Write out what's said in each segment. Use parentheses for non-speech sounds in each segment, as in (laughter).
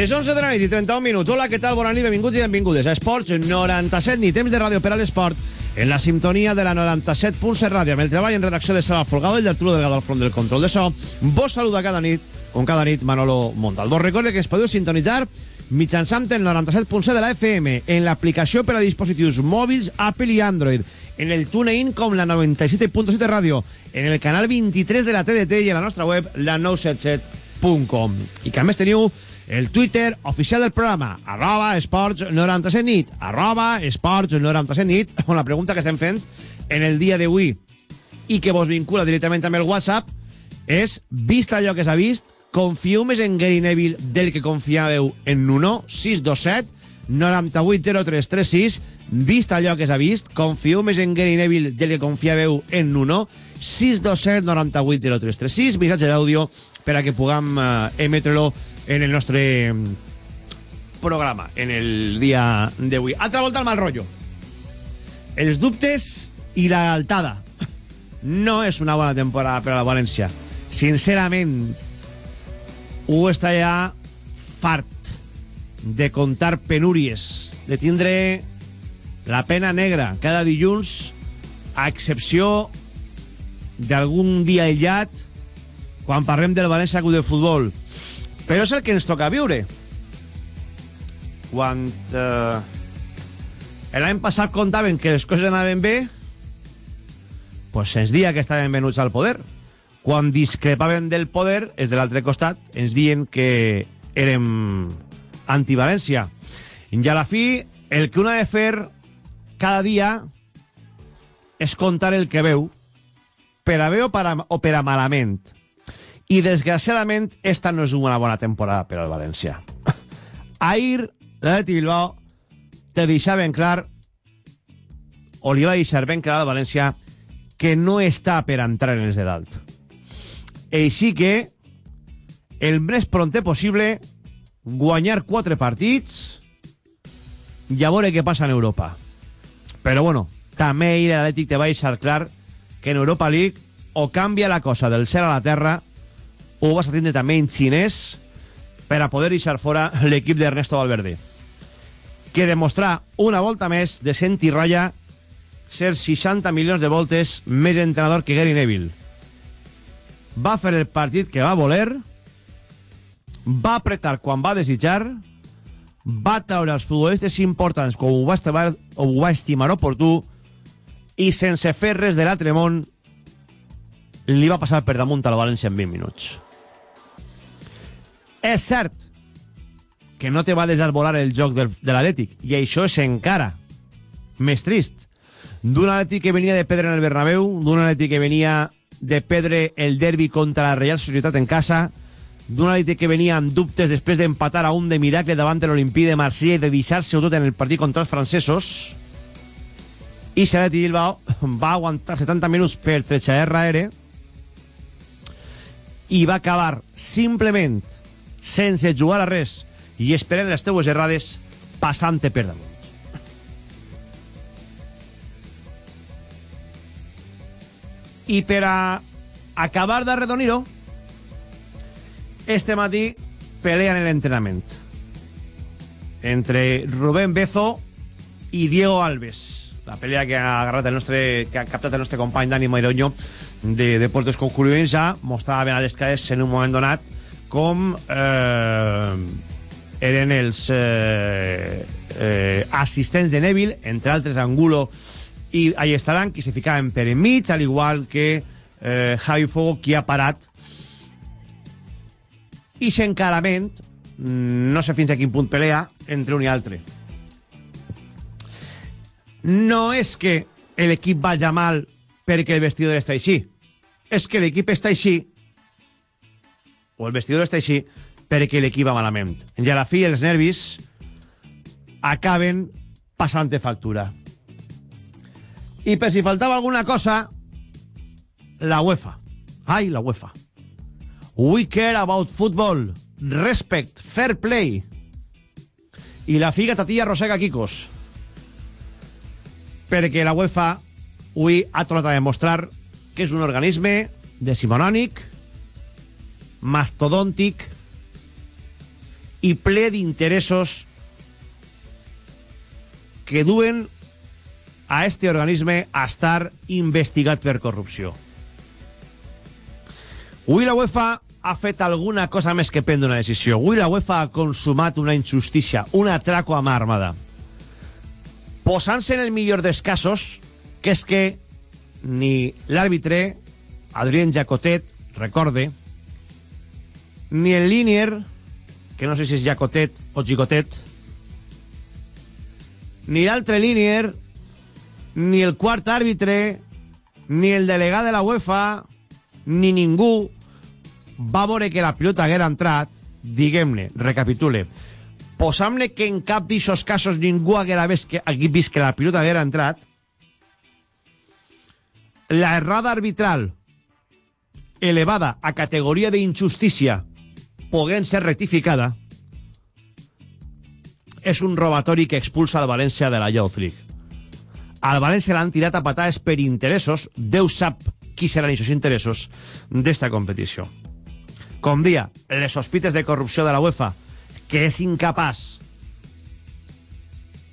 Les 11 de la nit i 31 minuts. Hola, què tal? Bona nit, benvinguts i benvingudes a Esports 97 ni temps de ràdio per a l'esport en la sintonia de la 97.7 ràdio amb el treball en redacció de Sala Folgado i d'Arturo Delgado al front del control de so. Vos saluda cada nit, com cada nit, Manolo Montal. Vos recorde que es podeu sintonitzar mitjançant el 97.7 de la FM en l'aplicació per a dispositius mòbils Apple i Android en el TuneIn com la 97.7 ràdio en el canal 23 de la TDT i a la nostra web la 977.com i que a més teniu el Twitter oficial del programa, arroba esports 97 nit, arroba esports 97 nit, (laughs) on la pregunta que estem fent en el dia d'avui i que vos vincula directament amb el WhatsApp és, vist allò que s'ha vist, confieu més en Gary Neville del que confiàveu en Nuno, 627 980336 vist allò que s'ha vist confieu més en Gary Neville del que confiàveu en Nuno 627 980336 missatge d'àudio per a que puguem eh, emetre-lo en el nostre mm, programa en el dia d'avui. Altra volta al mal rotllo. Els dubtes i la altada. No és una bona temporada per a la València. Sincerament, ho està ja fart de contar penúries, de tindre la pena negra cada dilluns, a excepció d'algun dia aïllat, quan parlem del València Club de Futbol. Però és el que ens toca viure. Quan eh, l'any passat contaven que les coses anaven bé, pues se'ns dia que estaven venuts al poder. Quan discrepaven del poder, és de l'altre costat, ens diuen que érem antivalència. I a la fi, el que un ha de fer cada dia és contar el que veu, per a bé o per a, o per a malament. I, desgraciadament, esta no és una bona temporada per al València. (laughs) Ahir, l'Atleti Bilbao te deixava ben clar, o li va deixar ben clar al València, que no està per entrar en els de dalt. Així que, el més pronte possible, guanyar quatre partits i a veure què passa en Europa. Però, bueno, també ahir l'Atlètic te va deixar clar que en Europa League o canvia la cosa del cel a la terra ho vas a tindre també en xinès per a poder deixar fora l'equip d'Ernesto Valverde que demostrar una volta més de cent i ratlla ser 60 milions de voltes més entrenador que Gary Neville va fer el partit que va voler va apretar quan va desitjar va treure els futbolistes importants com ho va estimar, ho va estimar oportú i sense fer res de l'altre món li va passar per damunt a la València en 20 minuts. És cert que no te va deixar volar el joc del, de l'Atlètic, i això és encara més trist. D'un Atlètic que venia de perdre en el Bernabéu, d'un Atlètic que venia de perdre el derbi contra la Real Societat en casa, d'un Atlètic que venia amb dubtes després d'empatar a un de miracle davant de l'Olimpí de Marsella i de deixar-se tot en el partit contra els francesos, i Xaleti Bilbao va aguantar 70 minuts per tretxador R i va acabar simplement sense jugar a res i esperant les teues errades passant-te per damunt. I per a acabar d'arredonir-ho, este matí pelea en l'entrenament entre Rubén Bezo i Diego Alves. La pelea que ha agarrat el nostre, que ha captat el nostre company Dani Mairoño de Deportes Concurrents ja mostrava ben a les cares en un moment donat com eh, eren els eh, eh, assistents de Neville, entre altres Angulo i Allestaran, que se ficaven per enmig, al igual que eh, Javi Fogo, qui ha parat. I s'encarament no sé fins a quin punt pelea entre un i altre. No és que l'equip vagi mal perquè el vestidor està així. És que l'equip està així o el vestidor està així perquè l'equip va malament. I a la fi els nervis acaben passant factura. I per si faltava alguna cosa, la UEFA. Ai, la UEFA. We care about football. Respect. Fair play. I la figa tatilla rosega Kikos. Perquè la UEFA avui ha tornat a demostrar que és un organisme decimonònic, mastodòntic i ple d'interessos que duen a este organisme a estar investigat per corrupció. Avui la UEFA ha fet alguna cosa més que prendre una decisió. Avui la UEFA ha consumat una injustícia, un atraco a mà armada. Posant-se en el millor dels casos, que és que ni l'àrbitre, Adrien Jacotet, recorde, ni el Linier, que no sé si és Jacotet o Gigotet, ni l'altre Linier, ni el quart àrbitre, ni el delegat de la UEFA, ni ningú va veure que la pilota haguera entrat, diguem-ne, recapitule, posam-ne que en cap d'aixòs casos ningú haguera vist que, vist que la pilota haguera entrat, la errada arbitral elevada a categoria d'injustícia poguent ser rectificada és un robatori que expulsa el València de la Youth League. Al València l'han tirat a patades per interessos, Déu sap qui seran aquests interessos d'esta competició. Com dia, les sospites de corrupció de la UEFA, que és incapaç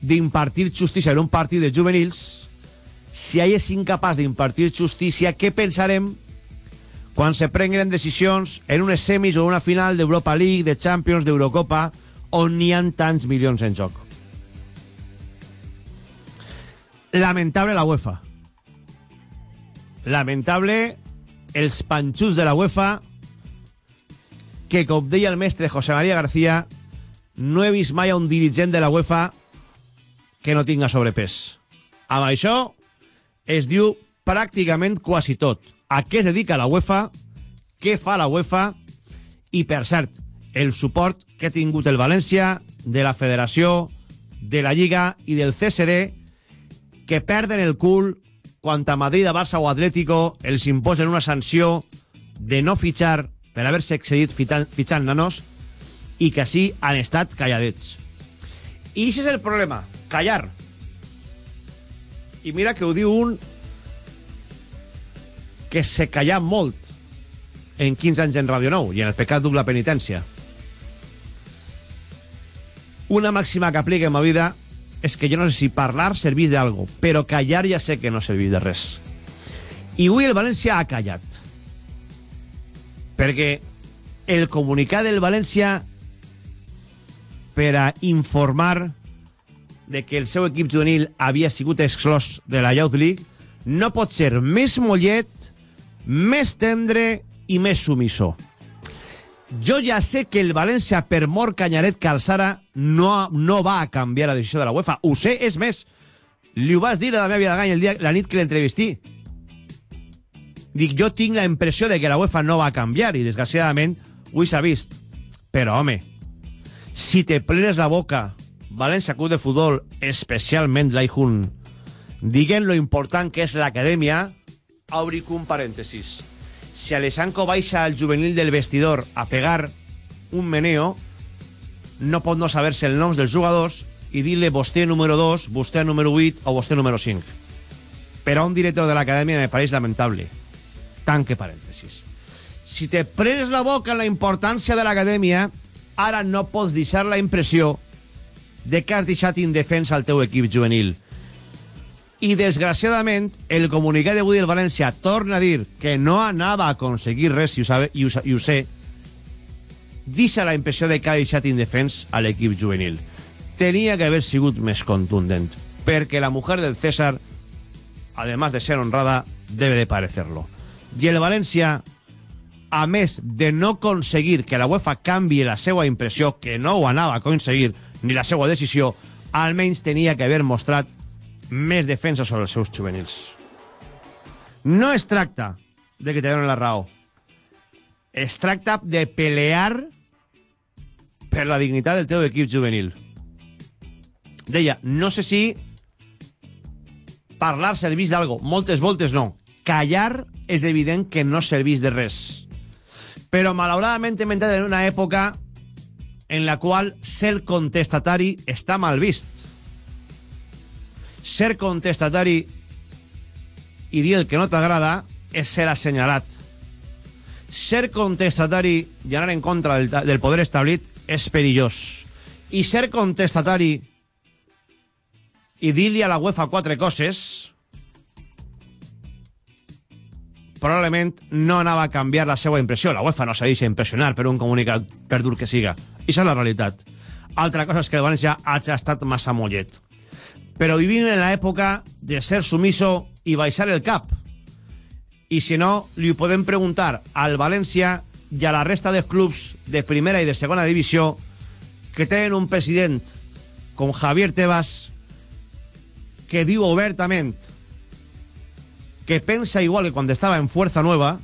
d'impartir justícia en un partit de juvenils, si ell és incapaç d'impartir justícia, què pensarem quan se prenguen decisions en unes semis o una final d'Europa League, de Champions, d'Eurocopa, on n'hi ha tants milions en joc? Lamentable la UEFA. Lamentable els panxus de la UEFA que, com deia el mestre José María García, no he vist mai un dirigent de la UEFA que no tinga sobrepès. Amb això es diu pràcticament quasi tot. A què es dedica la UEFA, què fa la UEFA i, per cert, el suport que ha tingut el València, de la Federació, de la Lliga i del CSD, que perden el cul quan a Madrid, a Barça o Atlético els imposen una sanció de no fitxar per haver-se excedit fitxant nanos i que així han estat calladets. I això és el problema, callar. I mira que ho diu un que se calla molt en 15 anys en Radio Nou i en el pecat doble penitència. Una màxima que aplica en ma vida és que jo no sé si parlar servís d'algo, però callar ja sé que no servís de res. I avui el València ha callat. Perquè el comunicat del València per a informar de que el seu equip juvenil havia sigut exclòs de la Youth League no pot ser més mollet, més tendre i més sumissor. Jo ja sé que el València, per mort Canyaret Calçara, no, no va a canviar la decisió de la UEFA. Ho sé, és més. Li ho vas dir a la meva Vidagany el dia, la nit que l'entrevistí. Dic, jo tinc la impressió de que la UEFA no va a canviar i, desgraciadament, avui s'ha vist. Però, home, si te plenes la boca València Club de Futbol, especialment l'Aihun, diguen lo important que és l'acadèmia, obric un parèntesis. Si Alessandro baixa al juvenil del vestidor a pegar un meneo, no pot no saber-se el noms dels jugadors i dir-li vostè número 2, vostè número 8 o vostè número 5. Però un director de l'acadèmia me pareix lamentable. Tanque parèntesis. Si te prenes la boca en la importància de l'acadèmia, ara no pots deixar la impressió de que has deixat indefensa al teu equip juvenil. I, desgraciadament, el comunicat d'avui del València torna a dir que no anava a aconseguir res, i ho, sabe, i ho, i ho sé, deixa la impressió de que ha deixat indefens a l'equip juvenil. Tenia que haver sigut més contundent, perquè la mujer del César, además de ser honrada, debe de parecerlo. I el València, a més de no aconseguir que la UEFA canvi la seva impressió, que no ho anava a aconseguir, ni la seva decisió, almenys tenia que haver mostrat més defensa sobre els seus juvenils. No es tracta de que te donen la raó. Es tracta de pelear per la dignitat del teu equip juvenil. Deia, no sé si parlar serveix d'algo. Moltes voltes no. Callar és evident que no serveix de res. Però malauradament hem entrat en una època en la qual ser contestatari està mal vist. Ser contestatari i dir el que no t'agrada és ser assenyalat. Ser contestatari i anar en contra del, del poder establit és perillós. I ser contestatari i dir-li a la UEFA quatre coses probablement no anava a canviar la seva impressió. La UEFA no s'ha deixat impressionar per un comunicat, per dur que siga. I és la realitat. Altra cosa és que el València ha estat massa mollet. Però vivim en l'època de ser sumiso i baixar el cap. I si no, li podem preguntar al València i a la resta de clubs de primera i de segona divisió que tenen un president com Javier Tebas que diu obertament que pensa igual que quan estava en Fuerza Nueva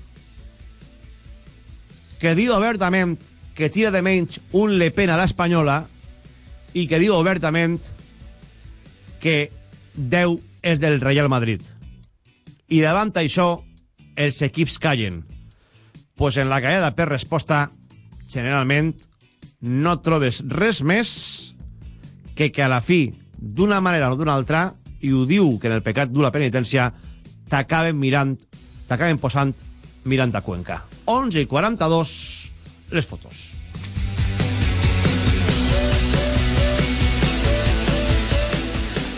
que diu obertament que tira de menys un Le Pen a l'Espanyola i que diu obertament que Déu és del Real Madrid. I davant això, els equips callen. Pues en la callada per resposta, generalment, no trobes res més que que a la fi, d'una manera o d'una altra, i ho diu que en el pecat du la penitència, t'acaben mirant, t'acaben posant mirant a Cuenca. 11 i 42, les fotos.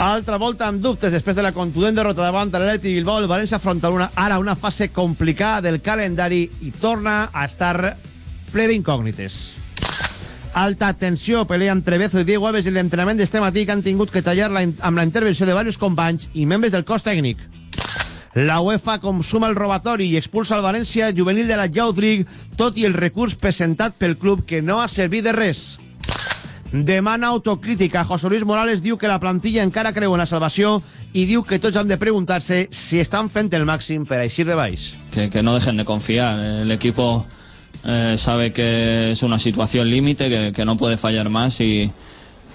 Altra volta amb dubtes després de la contundent derrota davant de l'Atleti Bilbao, el València afronta una, ara una fase complicada del calendari i torna a estar ple d'incògnites. Alta tensió, pelea entre Bezo i Diego Alves i l'entrenament d'este matí que han tingut que tallar la, amb la intervenció de diversos companys i membres del cos tècnic. La UEFA consuma el robatori i expulsa el València juvenil de la Youth League, tot i el recurs presentat pel club que no ha servit de res. Demana autocrítica. José Luis Morales diu que la plantilla encara creu en la salvació i diu que tots han de preguntar-se si estan fent el màxim per eixir de baix. Que, que no dejen de confiar. El equipo eh, sabe que es una situación límite, que, que, no puede fallar más y,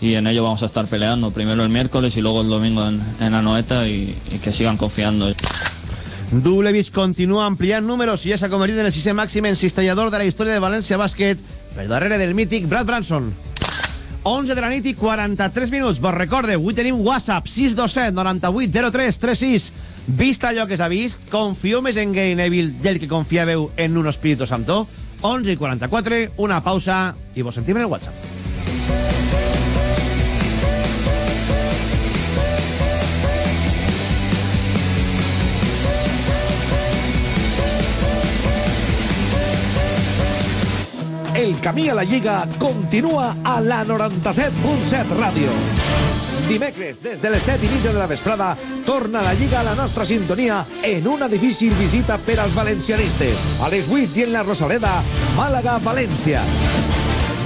y, en ello vamos a estar peleando. Primero el miércoles y luego el domingo en, en Anoeta y, y que sigan confiando. Dublevich continua ampliant números i ja s'ha convertit en el sisè màxim encistellador de la història de València Bàsquet per darrere del mític Brad Branson. 11 de la nit i 43 minuts. Vos recorde, avui tenim WhatsApp 627 98 03 36. Vist allò que s'ha vist, confieu més en Gay Neville del que confiàveu en un Espíritu Santo? 11 i 44, una pausa i vos sentim en el WhatsApp. El camí a la Lliga continua a la 97.7 Ràdio. Dimecres, des de les 7 i mitja de la vesprada, torna la Lliga a la nostra sintonia en una difícil visita per als valencianistes. A les 8 i en la Rosaleda, Màlaga-València.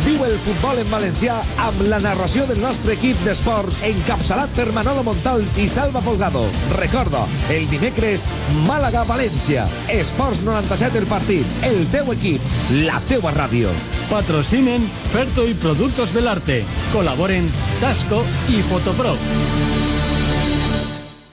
Viu el futbol en valencià amb la narració del nostre equip d'esports encapçalat per Manolo Montal i Salva Folgado. Recorda, el dimecres, Màlaga-València. Esports 97 el partit, el teu equip, la teua ràdio. Patrocinen Ferto y Productos del Arte. Colaboren Tasco y Fotopro.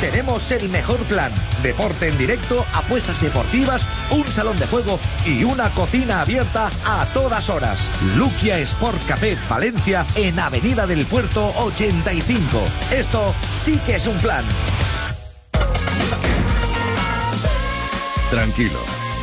Tenemos el mejor plan. Deporte en directo, apuestas deportivas, un salón de juego y una cocina abierta a todas horas. Luquia Sport Café Valencia en Avenida del Puerto 85. Esto sí que es un plan. Tranquilo.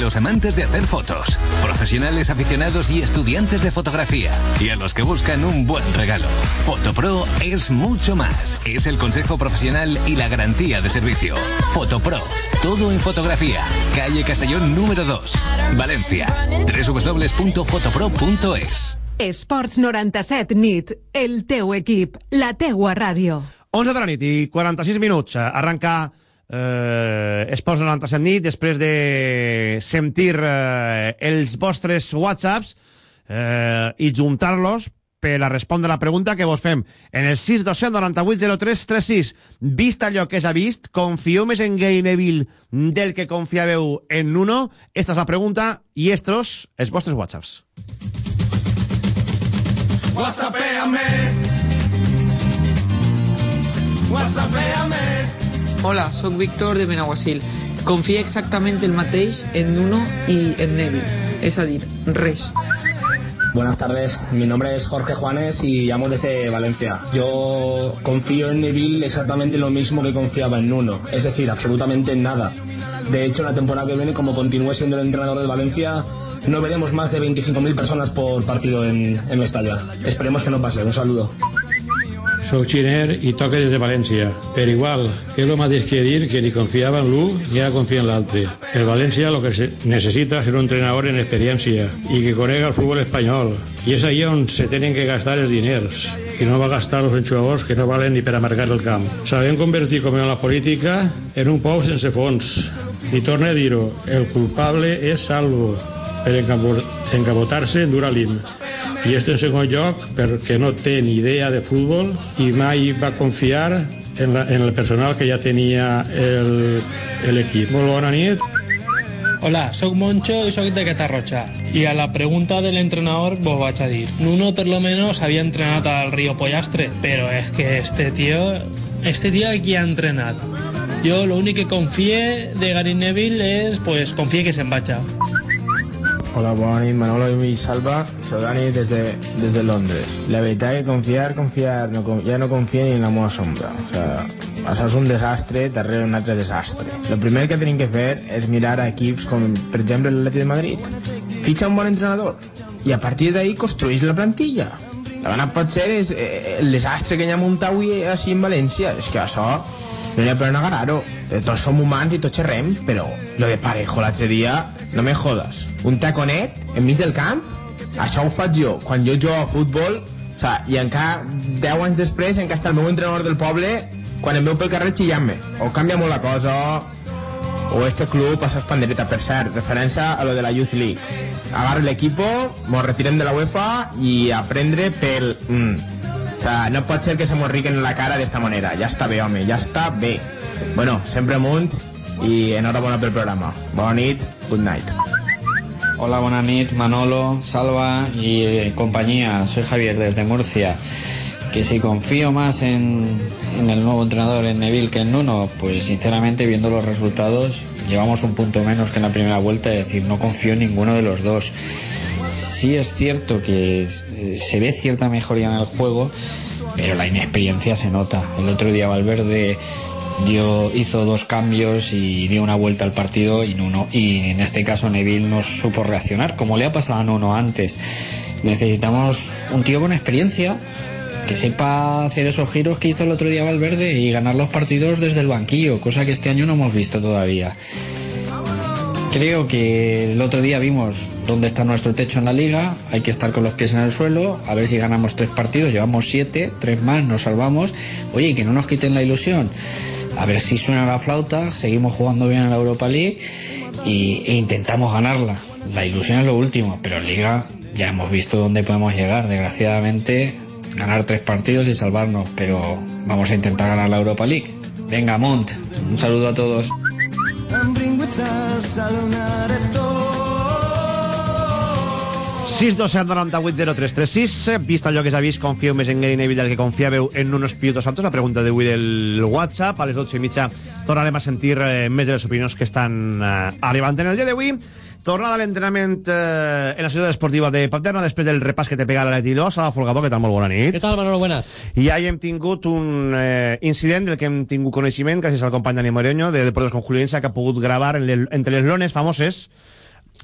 Los amantes de hacer fotos, profesionales aficionados y estudiantes de fotografía, y a los que buscan un buen regalo. Fotopro es mucho más. Es el consejo profesional y la garantía de servicio. Fotopro, todo en fotografía. Calle Castellón número 2, Valencia. www.fotopro.es. Esports 97 nit, el teu equip, la teua ràdio. 11 de la nit i 46 minuts. Arranca eh, Esports 97 nit després de sentir eh, els vostres whatsapps eh, i juntar-los per a respondre la pregunta que vos fem en el 629803336 vist allò que s'ha vist confieu més en Gay Neville del que confiàveu en Nuno esta és la pregunta i estos els vostres whatsapps Whatsappéame. Whatsappéame. Hola, soc Víctor de Benaguasil. Confia exactament el mateix en Nuno i en Neville. És a dir, res. Buenas tardes, mi nombre es Jorge Juanes y llamo desde Valencia. Yo confío en Neville exactamente lo mismo que confiaba en Nuno, es decir, absolutamente en nada. De hecho, la temporada que viene, como continúe siendo el entrenador de Valencia, no veremos más de 25.000 personas por partido en, en Mestalla. Esperemos que no pase. Un saludo. Soc xiner i toque des de València. Per igual, que és el mateix que dir que ni confiava en l'un ni ara confia en l'altre. El València el que necessita és un entrenador en experiència i que conega el futbol espanyol. I és allà on se tenen que gastar els diners i no va gastar-los en jugadors que no valen ni per a marcar el camp. Sabem convertir, com en la política, en un pou sense fons. I torna a dir-ho, el culpable és Salvo per encabotar-se en Duralín. I este en segon lloc perquè no té ni idea de futbol i mai va confiar en, la, en el personal que ja tenia l'equip. Molt bona nit. Hola, sóc Moncho i sóc de Catarroja. I a la pregunta del entrenador vos vaig a dir. Nuno per lo menos había entrenat al Río Pollastre, pero es que este tío, este tío aquí ha entrenat. Yo lo único que confié de Gary Neville es, pues, confié que se embacha. Hola, bona nit, Manolo i Salva. Soc Dani des de, des de Londres. La veritat que confiar, confiar, no, ja no confio ni en la meva sombra. O sea, això és un desastre darrere un altre desastre. El primer que tenim que fer és mirar a equips com, per exemple, l'Atleti de Madrid. Fitxa un bon entrenador i a partir d'ahí construeix la plantilla. La bona pot ser és, eh, el desastre que hi ha muntat avui així en València. És que això no hi ha per negar-ho. Tots som humans i tots xerrem, però lo de Parejo l'altre dia, no me jodes. Un taconet enmig del camp, això ho faig jo. Quan jo jugo a futbol, o sea, i encara 10 anys després encara està el meu entrenador del poble quan em veu pel carrer xillant-me. O canvia molt la cosa, o este club passa espandereta, per cert, referència a lo de la Youth League. Agarre l'equipo, mos retirem de la UEFA i aprendre pel... Mm. No pot ser que se mos riquen la cara d'esta manera. Ja està bé, home, ja està bé. Bueno, sempre amunt i enhorabona pel programa. Bona nit, good night. Hola, buenas Manolo, Salva y eh, compañía. Soy Javier desde Murcia. Que si confío más en, en el nuevo entrenador, en Neville, que en Nuno, pues sinceramente viendo los resultados, llevamos un punto menos que en la primera vuelta, es decir, no confío en ninguno de los dos. Sí es cierto que eh, se ve cierta mejoría en el juego, pero la inexperiencia se nota. El otro día Valverde dio, hizo dos cambios y dio una vuelta al partido y Nuno, y en este caso Neville no supo reaccionar, como le ha pasado a Nuno antes. Necesitamos un tío con experiencia que sepa hacer esos giros que hizo el otro día Valverde y ganar los partidos desde el banquillo, cosa que este año no hemos visto todavía. Creo que el otro día vimos dónde está nuestro techo en la liga, hay que estar con los pies en el suelo, a ver si ganamos tres partidos, llevamos siete, tres más, nos salvamos, oye, que no nos quiten la ilusión, a ver si suena la flauta, seguimos jugando bien en la Europa League y, e intentamos ganarla. La ilusión es lo último, pero en liga ya hemos visto dónde podemos llegar, desgraciadamente ganar tres partidos y salvarnos, pero vamos a intentar ganar la Europa League. Venga, Mont, un saludo a todos. 627980336 vist allò que s'ha vist confieu més en Gary Neville del que confiàveu en unos pilotos altos la pregunta d'avui del WhatsApp a les 12 i mitja tornarem a sentir eh, més de les opinions que estan eh, arribant. En el dia d'avui tornada a l'entrenament eh, en la ciutat esportiva de Paterna després del repàs que te pega l'Aleti Lo Sala Folgador, què tal? Molt bona nit ¿Qué tal, Manolo? Buenas. i ja hi hem tingut un eh, incident del que hem tingut coneixement gràcies al company Dani Moreño de Deportes con Juliensa que ha pogut gravar en el, entre les lones famoses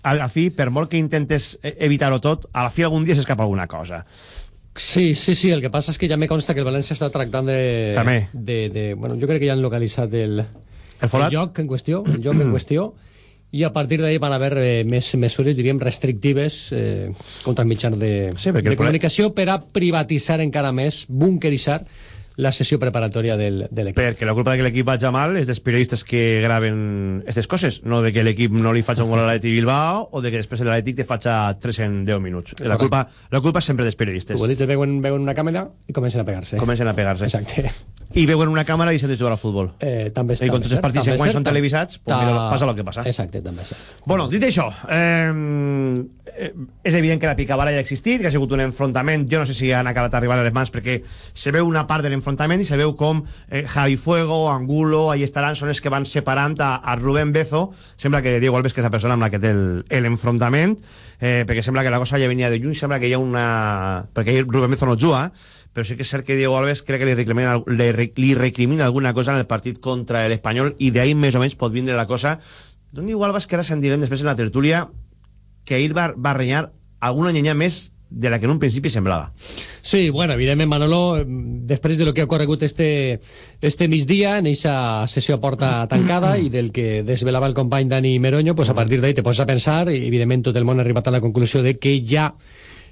a la fi, per molt que intentes eh, evitar-ho tot, a la fi algun dia s'escapa alguna cosa. Sí, sí, sí, el que passa és que ja me consta que el València està tractant de... També. De, de, bueno, jo crec que ja han localitzat el, el, el joc en qüestió, el joc en (clears throat) qüestió, i a partir d'ahir van haver eh, més mesures, diríem, restrictives eh, contra els mitjans de, Sí, de comunicació per a privatitzar encara més, bunkeritzar la sessió preparatòria del, de l'equip. Perquè la culpa de que l'equip vagi mal és dels periodistes que graven aquestes coses, no de que l'equip no li faci un gol a l'Atlètic Bilbao o de que després l'Atlètic te faci 3 en 10 minuts. La culpa, la culpa és sempre dels periodistes. Futbolistes veuen, veuen una càmera i comencen a pegar-se. Comencen a pegar-se. Exacte. I veuen una càmera i se de jugar al futbol. Eh, també I com tots els partits en quan són televisats, pues mira, passa el que passa. Exacte, també és cert. Bueno, dit això, eh, eh, és evident que la picabara ja ha existit, que ha sigut un enfrontament, jo no sé si han acabat arribant a les mans, perquè se veu una part de l'enfrontament i se veu com eh, Javi Fuego, Angulo, ahí estaran, són els que van separant a, a Rubén Bezo, sembla que Diego Alves que és la persona amb la que té l'enfrontament, eh, perquè sembla que la cosa ja venia de lluny, sembla que hi ha una... perquè Rubén Bezo no juga, però sí que és cert que Diego Alves crec que li recrimina, li, li recrimina alguna cosa en el partit contra l'Espanyol i d'ahir més o menys pot vindre la cosa. D'on Alves que ara se'n direm després en la tertúlia que ahir va, va renyar alguna llenya més de la que en un principi semblava. Sí, bueno, evidentment, Manolo, després de lo que ha ocorregut este, este migdia, en eixa sessió a porta tancada i del que desvelava el company Dani Meroño, pues a partir d'ahí te poses a pensar, i evidentment tot el món ha arribat a la conclusió de que ja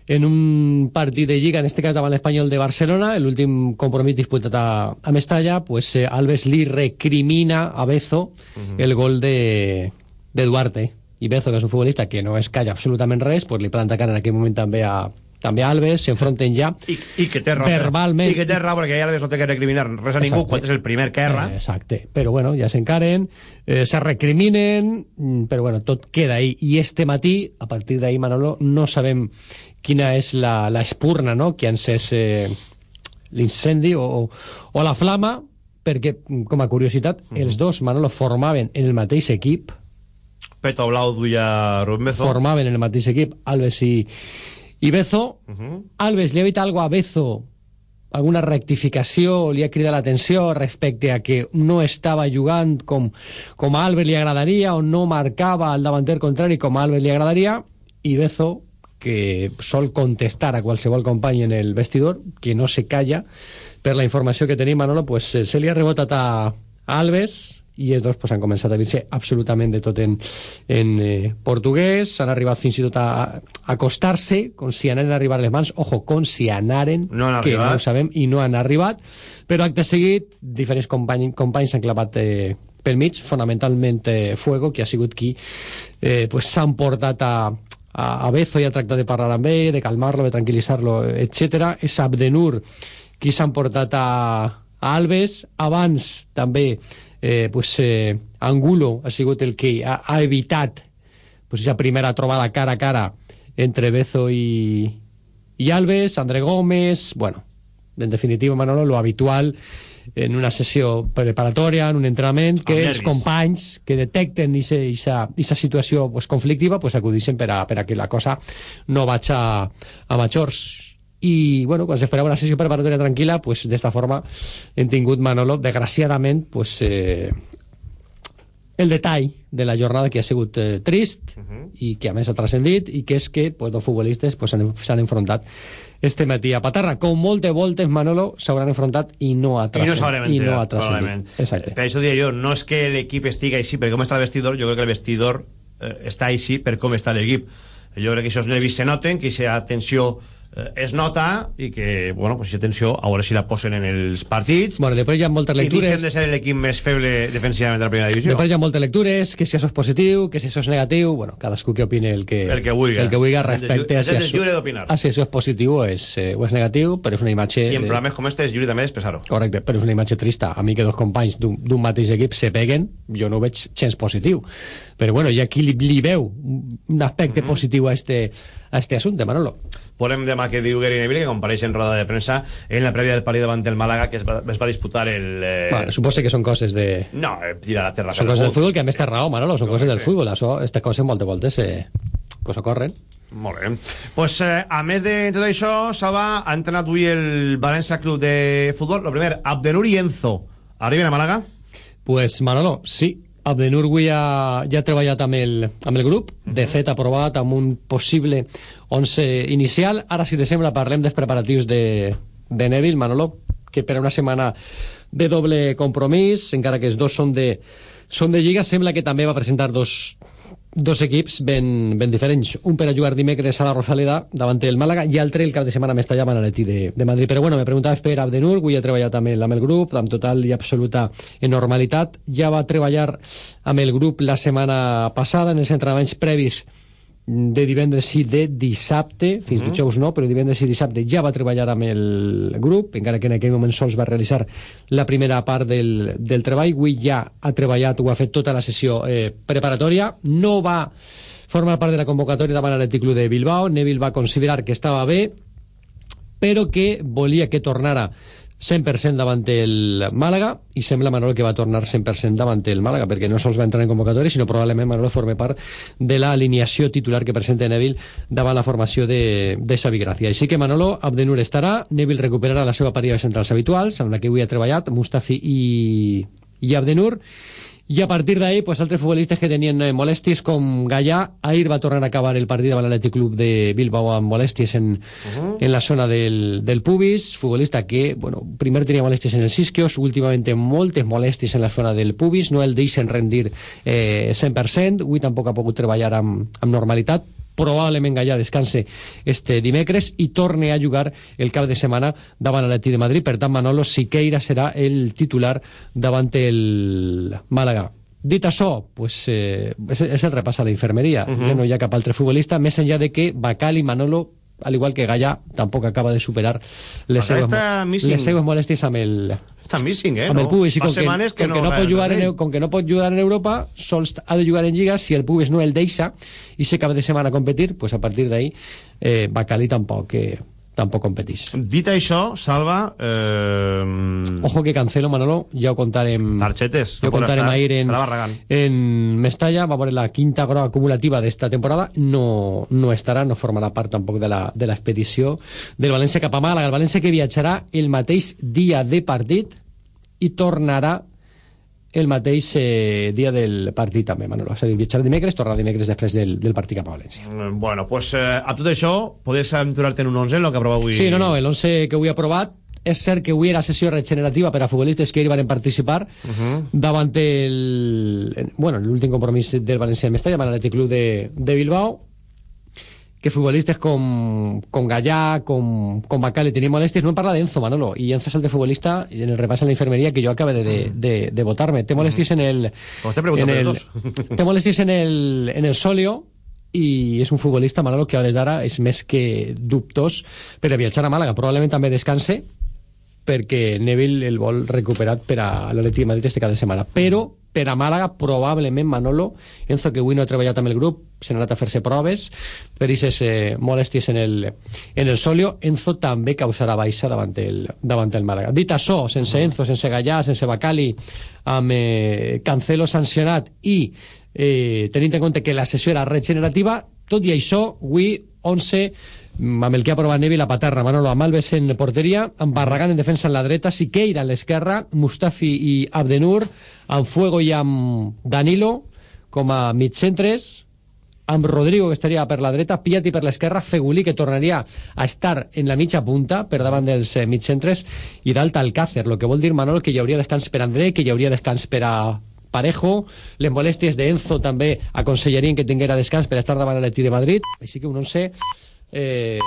en un partit de Lliga, en este cas davant l'Espanyol de Barcelona, l'últim compromís disputat a, a Mestalla, pues eh, Alves li recrimina a Bezo el gol de, de Duarte. I Bezo, que és un futbolista que no es calla absolutament res, pues li planta cara en aquell moment també a, també a Alves, s'enfronten ja I, I que té raó. verbalment. I que té raó, perquè Alves no té que recriminar res a ningú Exacte. quan és el primer que erra. Eh, exacte, però bueno, ja s'encaren, eh, se recriminen, mm, però bueno, tot queda ahí. I este matí, a partir d'ahí, Manolo, no sabem quina és la, la espurna no? que ha encès eh, l'incendi o, o, o la flama, perquè, mm, com a curiositat, els dos, Manolo, formaven en el mateix equip, Peto Blau duia Rubén Bezo. formaven en el mateix equip, Alves i, i Bezo. Alves li ha dit algo a Bezo, alguna rectificació, li ha cridat l'atenció respecte a que no estava jugant com, com a Alves li agradaria o no marcava al davanter contrari com a Alves li agradaria? I Bezo que sol contestar a qualsevol company en el vestidor, que no se calla per la informació que tenim, Manolo, pues, eh, se li ha rebotat a, a Alves i els dos pues, han començat a dir-se absolutament de tot en, en eh, portuguès, han arribat fins i tot a, a acostar-se, com si anaren a arribar les mans, ojo, com si anaren, No han que arribat. no ho sabem, i no han arribat, però acte seguit, diferents company, companys s'han clavat eh, pel mig, fonamentalment eh, Fuego, que ha sigut qui eh, pues, s'han portat a, a, a Bezo i ha tractat de parlar amb ell, de calmar-lo, de tranquil·litzar-lo, etc. És Abdenur qui s'han portat a, a Alves. Abans també eh, pues, eh, Angulo ha sigut el que ha, ha evitat pues, esa primera trobada cara a cara entre Bezo i, i Alves, André Gómez, bueno, en definitiva, Manolo, lo habitual en una sessió preparatòria, en un entrenament, que els companys que detecten aquesta situació pues, conflictiva pues, acudixen per a, per a que la cosa no vaig a, a majors i bueno, quan s'esperava una sessió preparatòria tranquil·la pues, d'esta forma hem tingut Manolo, desgraciadament pues, eh, el detall de la jornada que ha sigut eh, trist i que a més ha transcendit i que és que pues, dos futbolistes pues, s'han s'han enfrontat este matí a Patarra. Com moltes voltes, Manolo, s'hauran enfrontat i no ha I no transcendit. i no ha enterat, probablement. Exacte. Per això diria jo, no és que l'equip estigui així per com està el vestidor, jo crec que el vestidor eh, està així per com està l'equip. Jo crec que aquests nervis se noten, que aquesta tensió eh, es nota i que, bueno, pues tensió a veure si la posen en els partits Bueno, després hi ha moltes i lectures. deixen de ser l'equip més feble defensivament de la primera divisió. Després hi ha moltes lectures, que si això és positiu, que si això és negatiu, bueno, cadascú que opine el que, El que vulga. el que el respecte a si, això, a si això és positiu o és, eh, o és negatiu, però és una imatge... I en programes com este és lliure també d'expressar-ho. Correcte, però és una imatge trista. A mi que dos companys d'un mateix equip se peguen, jo no ho veig gens positiu. Però bueno, ha qui li, li veu un aspecte Mhm. positiu a este, a este assumpte, Manolo. Volem demà que diu Gary Neville que compareix en roda de premsa en la prèvia del partit davant del Màlaga que es va, es va disputar el... Eh... Bueno, suposo que són coses de... No, eh, tira a terra. Són coses del futbol, que a més té raó, Manolo, són coses del futbol. Això, aquestes coses moltes voltes eh, pues ocorren. Molt bé. Pues, eh, a més de tot això, Salva ha entrenat avui el València Club de Futbol. Lo primer, Abdenur i Enzo arriben a Màlaga. Pues Manolo, sí. Abdenur avui ja, ja ha treballat amb el, amb el grup, de fet aprovat amb un possible 11 inicial. Ara, si te sembla, parlem dels preparatius de, de Neville, Manolo, que per una setmana de doble compromís, encara que els dos són de, són de Lliga, sembla que també va presentar dos, dos equips ben, ben diferents. Un per a jugar dimecres a la Rosaleda davant el Màlaga i altre el cap de setmana m'està llamant a l'Eti de, de Madrid. Però bueno, me preguntaves per Abdenur, avui ha treballat amb el, amb el grup, amb total i absoluta normalitat. Ja va treballar amb el grup la setmana passada en els entrenaments previs de divendres i de dissabte, fins -huh. dijous no, però divendres i dissabte ja va treballar amb el grup, encara que en aquell moment sols va realitzar la primera part del, del treball. Avui ja ha treballat, ho ha fet tota la sessió eh, preparatòria, no va formar part de la convocatòria davant l'Atlètic Club de Bilbao, Neville va considerar que estava bé, però que volia que tornara 100% davant el Màlaga i sembla Manolo que va tornar 100% davant el Màlaga perquè no sols va entrar en convocatòria sinó probablement Manolo forme part de l'alineació titular que presenta Neville davant la formació de, de Xavi Gracia. Així que Manolo Abdenur estarà, Neville recuperarà la seva parella de centrals habituals amb la que avui ha treballat Mustafi i, i Abdenur i a partir d'ahí, pues, altres futbolistes que tenien eh, molèsties com Gallà, ahir va tornar a acabar el partit davant l'Atlètic Club de Bilbao amb molèsties en, uh -huh. en la zona del, del pubis, futbolista que, bueno, primer tenia molèsties en els isquios, últimament moltes molèsties en la zona del pubis, no el deixen rendir eh, 100%, avui tampoc ha pogut treballar amb, amb normalitat, probablement Gallà descanse este dimecres i torne a jugar el cap de setmana davant l'Atleti de Madrid. Per tant, Manolo Siqueira serà el titular davant el Màlaga. Dit això, pues, eh, és, és el repàs a la infermeria. Uh -huh. Ja no hi ha cap altre futbolista, més enllà de que Bacal i Manolo al igual que Gallà, tampoc acaba de superar les seues, les seues molèsties amb el, està missing, eh? amb el Pubis. I com, que, que que no no pot jugar en, com que no pot jugar en Europa, sols ha de jugar en Lliga si el Pubis no el deixa i se acaba de setmana a competir, pues a partir d'ahí eh, Bacali tampoc, eh, tampoc competís. Dit això, Salva... Eh... Ojo que Cancelo, Manolo, ja ho contarem... Targetes. Ja ho contarem ahir en, en Mestalla, va veure la quinta groga acumulativa d'esta temporada, no, no estarà, no formarà part tampoc de la- de l'expedició del València cap a Màlaga. El València que viatjarà el mateix dia de partit i tornarà el mateix eh, dia del partit també, Manolo. És a dir, viatjarà dimecres, tornarà dimecres després del, del partit cap a València. Mm, Bueno, pues eh, a tot això, podries aventurar-te en un 11, en el que aprova avui... Sí, no, no, el 11 que avui ha aprovat és cert que avui era sessió regenerativa per a futbolistes que ahir van participar Uh -huh. davant el... Bueno, l'últim compromís del València del Mestalla, amb l'Atlètic Club de, de Bilbao, que futbolistes com, com Gallà, com, com Bacale tenien molèsties. No parla d'Enzo, Manolo, i Enzo és el de futbolista en el repàs en la infermeria que jo acabo de, de, de, de votar-me. Té molèsties en el... Pues te en el dos. (laughs) té molèsties en el, en el Solio i és un futbolista, Manolo, que a hores d'ara és més que dubtós per a viatjar a Màlaga. Probablement també descanse perquè Neville el vol recuperat per a l'Atleti de Madrid este cada setmana. Però per a Màlaga, probablement, Manolo, Enzo, que avui no ha treballat amb el grup, n'ha anat a fer-se proves per aquestes eh, molèsties en el, en el Solio, Enzo també causarà baixa davant el, davant el Màlaga. Dit això, sense Enzo, sense Gallà, sense Bacali, amb eh, Cancelo sancionat i eh, tenint en compte que la sessió era regenerativa, tot i això, avui 11 mm, amb el que ha aprovat Neville a Paterra, Manolo amb Alves en porteria, amb Barragán en defensa en la dreta, Siqueira en l'esquerra, Mustafi i Abdenur, amb Fuego i amb Danilo com a mitcentres, amb Rodrigo que estaria per la dreta, Piatti per l'esquerra, Fegulí que tornaria a estar en la mitja punta per davant dels eh, mitcentres i dalt Alcácer, lo que vol dir Manolo que hi hauria descans per André, que hi hauria descans per a Parejo, les molèsties d'Enzo també aconsellarien que tinguera descans per estar davant l'Atleti de Madrid, així que un 11 eh,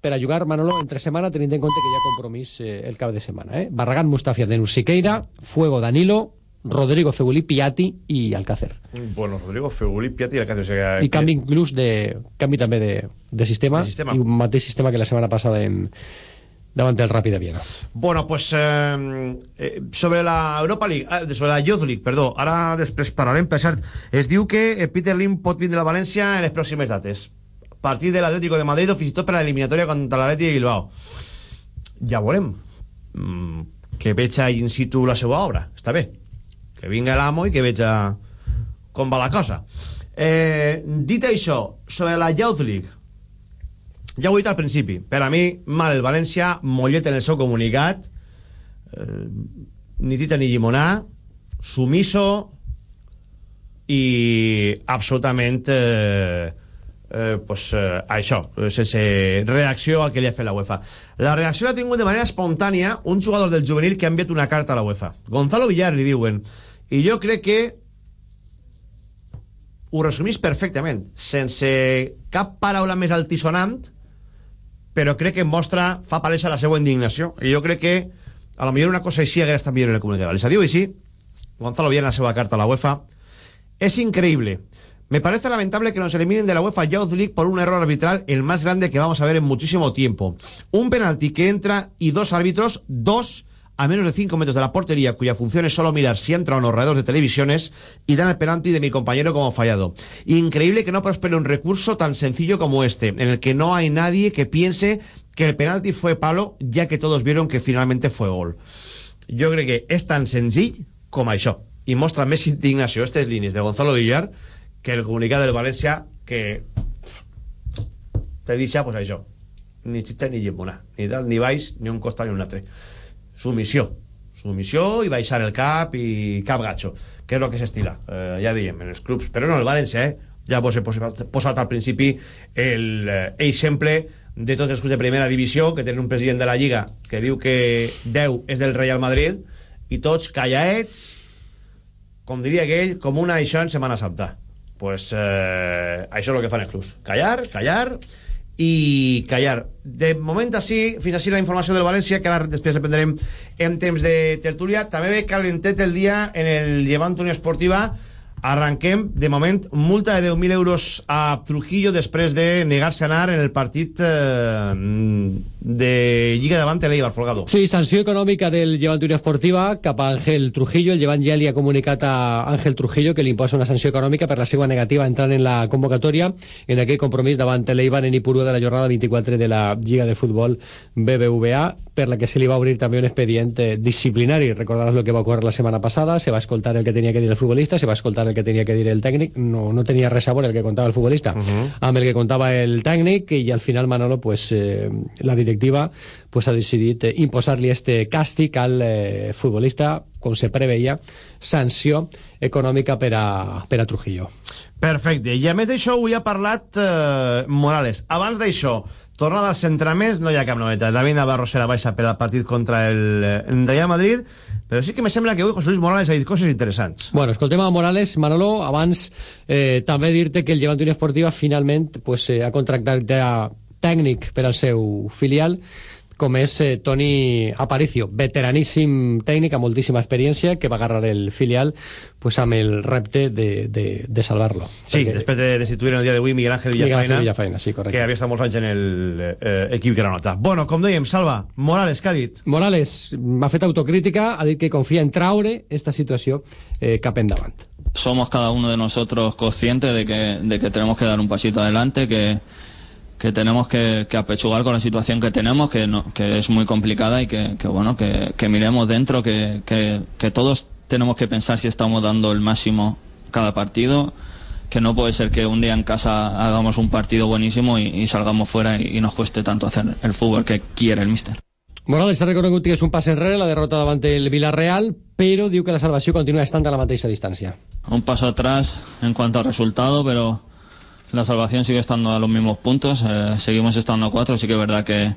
per a jugar Manolo entre setmana tenint en compte que hi ha compromís eh, el cap de setmana eh? Barragán, Mustafi, Abdenur, Siqueira Fuego, Danilo, Rodrigo, Fegulí, Piatti i Alcácer Bueno, Rodrigo Feuli, Piatti i el Cáceres. O sigui, i canvi inclús de canvi també de, de sistema, De sistema. i un mateix sistema que la setmana passada en, davant del Ràpid de Viena Bueno, pues eh, eh, sobre la Europa League, eh, sobre la Youth League, perdó, ara després parlarem, per cert, es diu que eh, Peter Lim pot vindre a la València en les pròximes dates. Partit de l'Atlético de Madrid o fins i tot per a l'eliminatòria contra l'Atleti de Bilbao. Ja veurem. Mm, que veig in situ la seva obra, està bé. Que vinga l'amo i que veig com va la cosa. Eh, dit això, sobre la Youth League, ja ho he dit al principi, per a mi, mal el València, Mollet en el seu comunicat, eh, ni tita ni llimonà, sumiso, i absolutament eh, eh, pues, eh, això, sense reacció al que li ha fet la UEFA. La reacció l'ha tingut de manera espontània un jugador del juvenil que ha enviat una carta a la UEFA. Gonzalo Villar, li diuen. I jo crec que ho resumís perfectament, sense cap paraula més altisonant, però crec que mostra, fa palesa la seva indignació. I jo crec que a lo millor una cosa així haguera estat millor en el comunicat. Les diu així, Gonzalo Villar en la seva carta a la UEFA, es increíble. Me parece lamentable que nos eliminen de la UEFA Youth League por un error arbitral, el más grande que vamos a ver en muchísimo tiempo. Un penalti que entra y dos árbitros, dos a menos de 5 metros de la portería, cuya función es solo mirar si entra o no alrededor de televisiones, y dan el penalti de mi compañero como fallado. Increíble que no prospere un recurso tan sencillo como este, en el que no hay nadie que piense que el penalti fue palo, ya que todos vieron que finalmente fue gol. Jo crec que és tan senzill com això, i mostra més indignació aquestes línies de Gonzalo Villar que el comunicat del València que te deixa, pues això, ni xitxa ni llimona, ni dalt ni baix, ni un costat ni un altre. Submissió. Submissió i baixar el cap i cap gatxo, que és el que s'estila, eh, ja diem, en els clubs. Però no el València, eh? Ja vos he posat, al principi l'exemple eh, de tots els clubs de primera divisió que tenen un president de la Lliga que diu que 10 és del Real Madrid i tots callaets com diria aquell, com una això en Santa pues eh, això és el que fan els clubs callar, callar i callar. De moment així, fins així la informació del València, que ara després prendrem en temps de tertúlia. També ve calentet el dia en el Llevant Unió Esportiva. Arranquem, de moment, multa de 10.000 euros a Trujillo després de negar-se a anar en el partit eh, de Lliga davant de l'Eibar Folgado. Sí, sanció econòmica del Llevant Unió Esportiva cap a Ángel Trujillo. El Llevant ja li ha comunicat a Ángel Trujillo que li imposa una sanció econòmica per la seva negativa a entrar en la convocatòria en aquell compromís davant l'Eibar en Ipurua de la jornada 24 de la Lliga de Futbol BBVA per la que se li va obrir també un expedient eh, disciplinari. Recordaràs el que va ocórrer la setmana passada, se va escoltar el que tenia que dir el futbolista, se va escoltar el que tenia que dir el tècnic, no, no tenia res a veure el que contava el futbolista uh -huh. amb el que contava el tècnic i al final Manolo, pues, eh, la directiva pues, ha decidit eh, imposar-li este càstig al eh, futbolista, com se preveia, sanció econòmica per a, per a Trujillo. Perfecte, i a més d'això avui ha parlat eh, Morales. Abans d'això, tornada als centraments, no hi ha cap novetat. David Navarro serà baixa per al partit contra el, el Real Madrid, però sí que me sembla que avui José Luis Morales ha dit coses interessants. Bueno, escoltem a Morales, Manolo, abans eh, també dir-te que el Llevant Unió Esportiva finalment pues, eh, ha contractat ja tècnic per al seu filial, com és eh, Toni Aparicio, veteraníssim tècnic amb moltíssima experiència, que va agarrar el filial pues, amb el repte de, de, de salvar-lo. Sí, Perquè... després de destituir en el dia d'avui Miguel Ángel Miguel Villafaina, Ángel Villafaina, sí, correcte. que havia estat molts anys en l'equip eh, granota. Bueno, com dèiem, Salva, Morales, què ha dit? Morales ha fet autocrítica, ha dit que confia en traure esta situació eh, cap endavant. Somos cada uno de nosotros conscientes de que, de que tenemos que dar un pasito adelante, que, que tenemos que, que, apechugar con la situación que tenemos, que, no, que es muy complicada y que, que bueno, que, que, miremos dentro, que, que, todos tenemos que pensar si estamos dando el máximo cada partido, que no puede ser que un día en casa hagamos un partido buenísimo y, y salgamos fuera y, y, nos cueste tanto hacer el fútbol que quiere el míster. Morales ha reconegut que és un pas enrere la derrota davant el Villarreal, però diu que la salvació continua estant a la mateixa distància. Un paso atrás en cuanto al resultado, pero la salvación sigue estando a los mismos puntos, eh, seguimos estando a cuatro, sí que es verdad que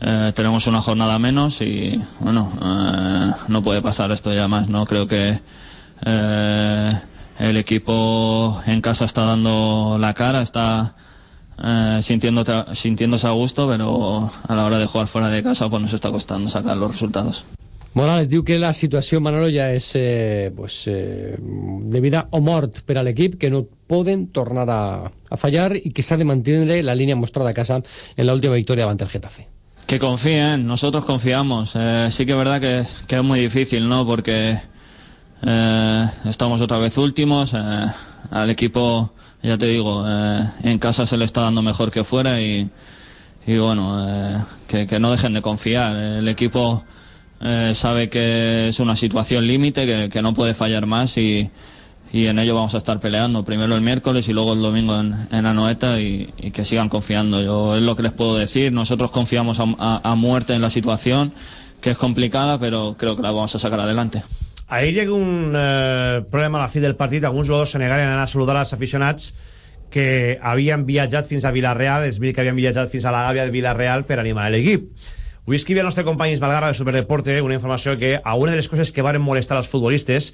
eh, tenemos una jornada menos y bueno, eh, no puede pasar esto ya más, ¿no? Creo que eh, el equipo en casa está dando la cara, está sintiendo, sintiéndose a gusto, pero a la hora de jugar fuera de casa pues nos está costando sacar los resultados. Morales diu que la situació, Manolo, ja és eh, pues, eh, de vida o mort per a l'equip, que no poden tornar a, fallar i que s'ha de mantenir la línia mostrada a casa en la última victòria davant el Getafe. Que confíen, nosotros confiamos. Eh, sí que es verdad que, es muy difícil, ¿no? Porque eh, estamos otra vez últimos, eh, al equipo, ya te digo, en casa se le está dando mejor que fuera y, bueno, que, no dejen de confiar. El equipo... Sabe que es una situación límite, que, no puede fallar más y, y, en ello vamos a estar peleando. Primero el miércoles y luego el domingo en, en Anoeta y, y, que sigan confiando. Yo es lo que les puedo decir. Nosotros confiamos a, a, a muerte en la situación, que es complicada, pero creo que la vamos a sacar adelante. Ahir hi un eh, problema a la fi del partit. Alguns jugadors se negaren a anar a saludar als aficionats que havien viatjat fins a Vilareal, és veritat que havien viatjat fins a la Gàbia de Vilareal per animar l'equip. Avui escrivia el nostre company Ismael de Superdeporte una informació que a una de les coses que varen molestar als futbolistes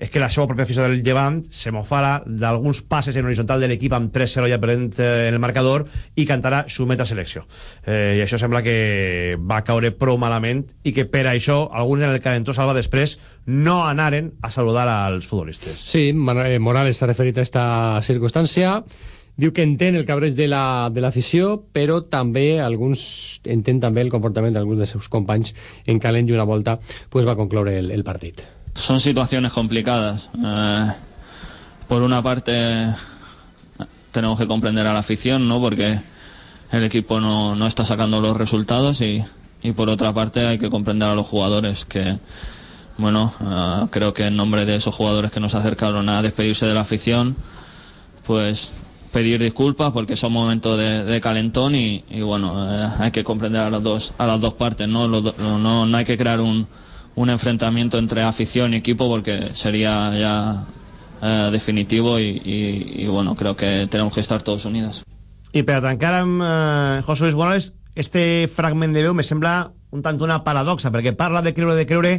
és que la seva pròpia afició del Llevant se mofara d'alguns passes en horitzontal de l'equip amb 3-0 ja perdent eh, en el marcador i cantarà sumeta selecció. Eh, I això sembla que va caure prou malament i que per això alguns en el calentó salva després no anaren a saludar als futbolistes. Sí, eh, Morales s'ha referit a aquesta circumstància diu que entén el cabreig de l'afició, la, però també alguns entén també el comportament d'alguns dels seus companys en calent i una volta pues, va concloure el, el partit. Son situaciones complicadas. Eh, por una parte tenemos que comprender a la afición, ¿no? Porque el equipo no, no está sacando los resultados y, y, por otra parte hay que comprender a los jugadores que, bueno, uh, creo que en nombre de esos jugadores que nos acercaron a despedirse de la afición, pues pedir disculpas porque son momentos de, calentón y, bueno, eh, hay que comprender a las dos, a las dos partes, ¿no? Los, no, no hay que crear un, un enfrentamiento entre afición y equipo porque sería ya eh, definitivo y, y, y, bueno, creo que tenemos que estar todos unidos. I per a tancar amb eh, José Luis Morales, este fragment de veu me sembla un tant una paradoxa, perquè parla de creure, de creure,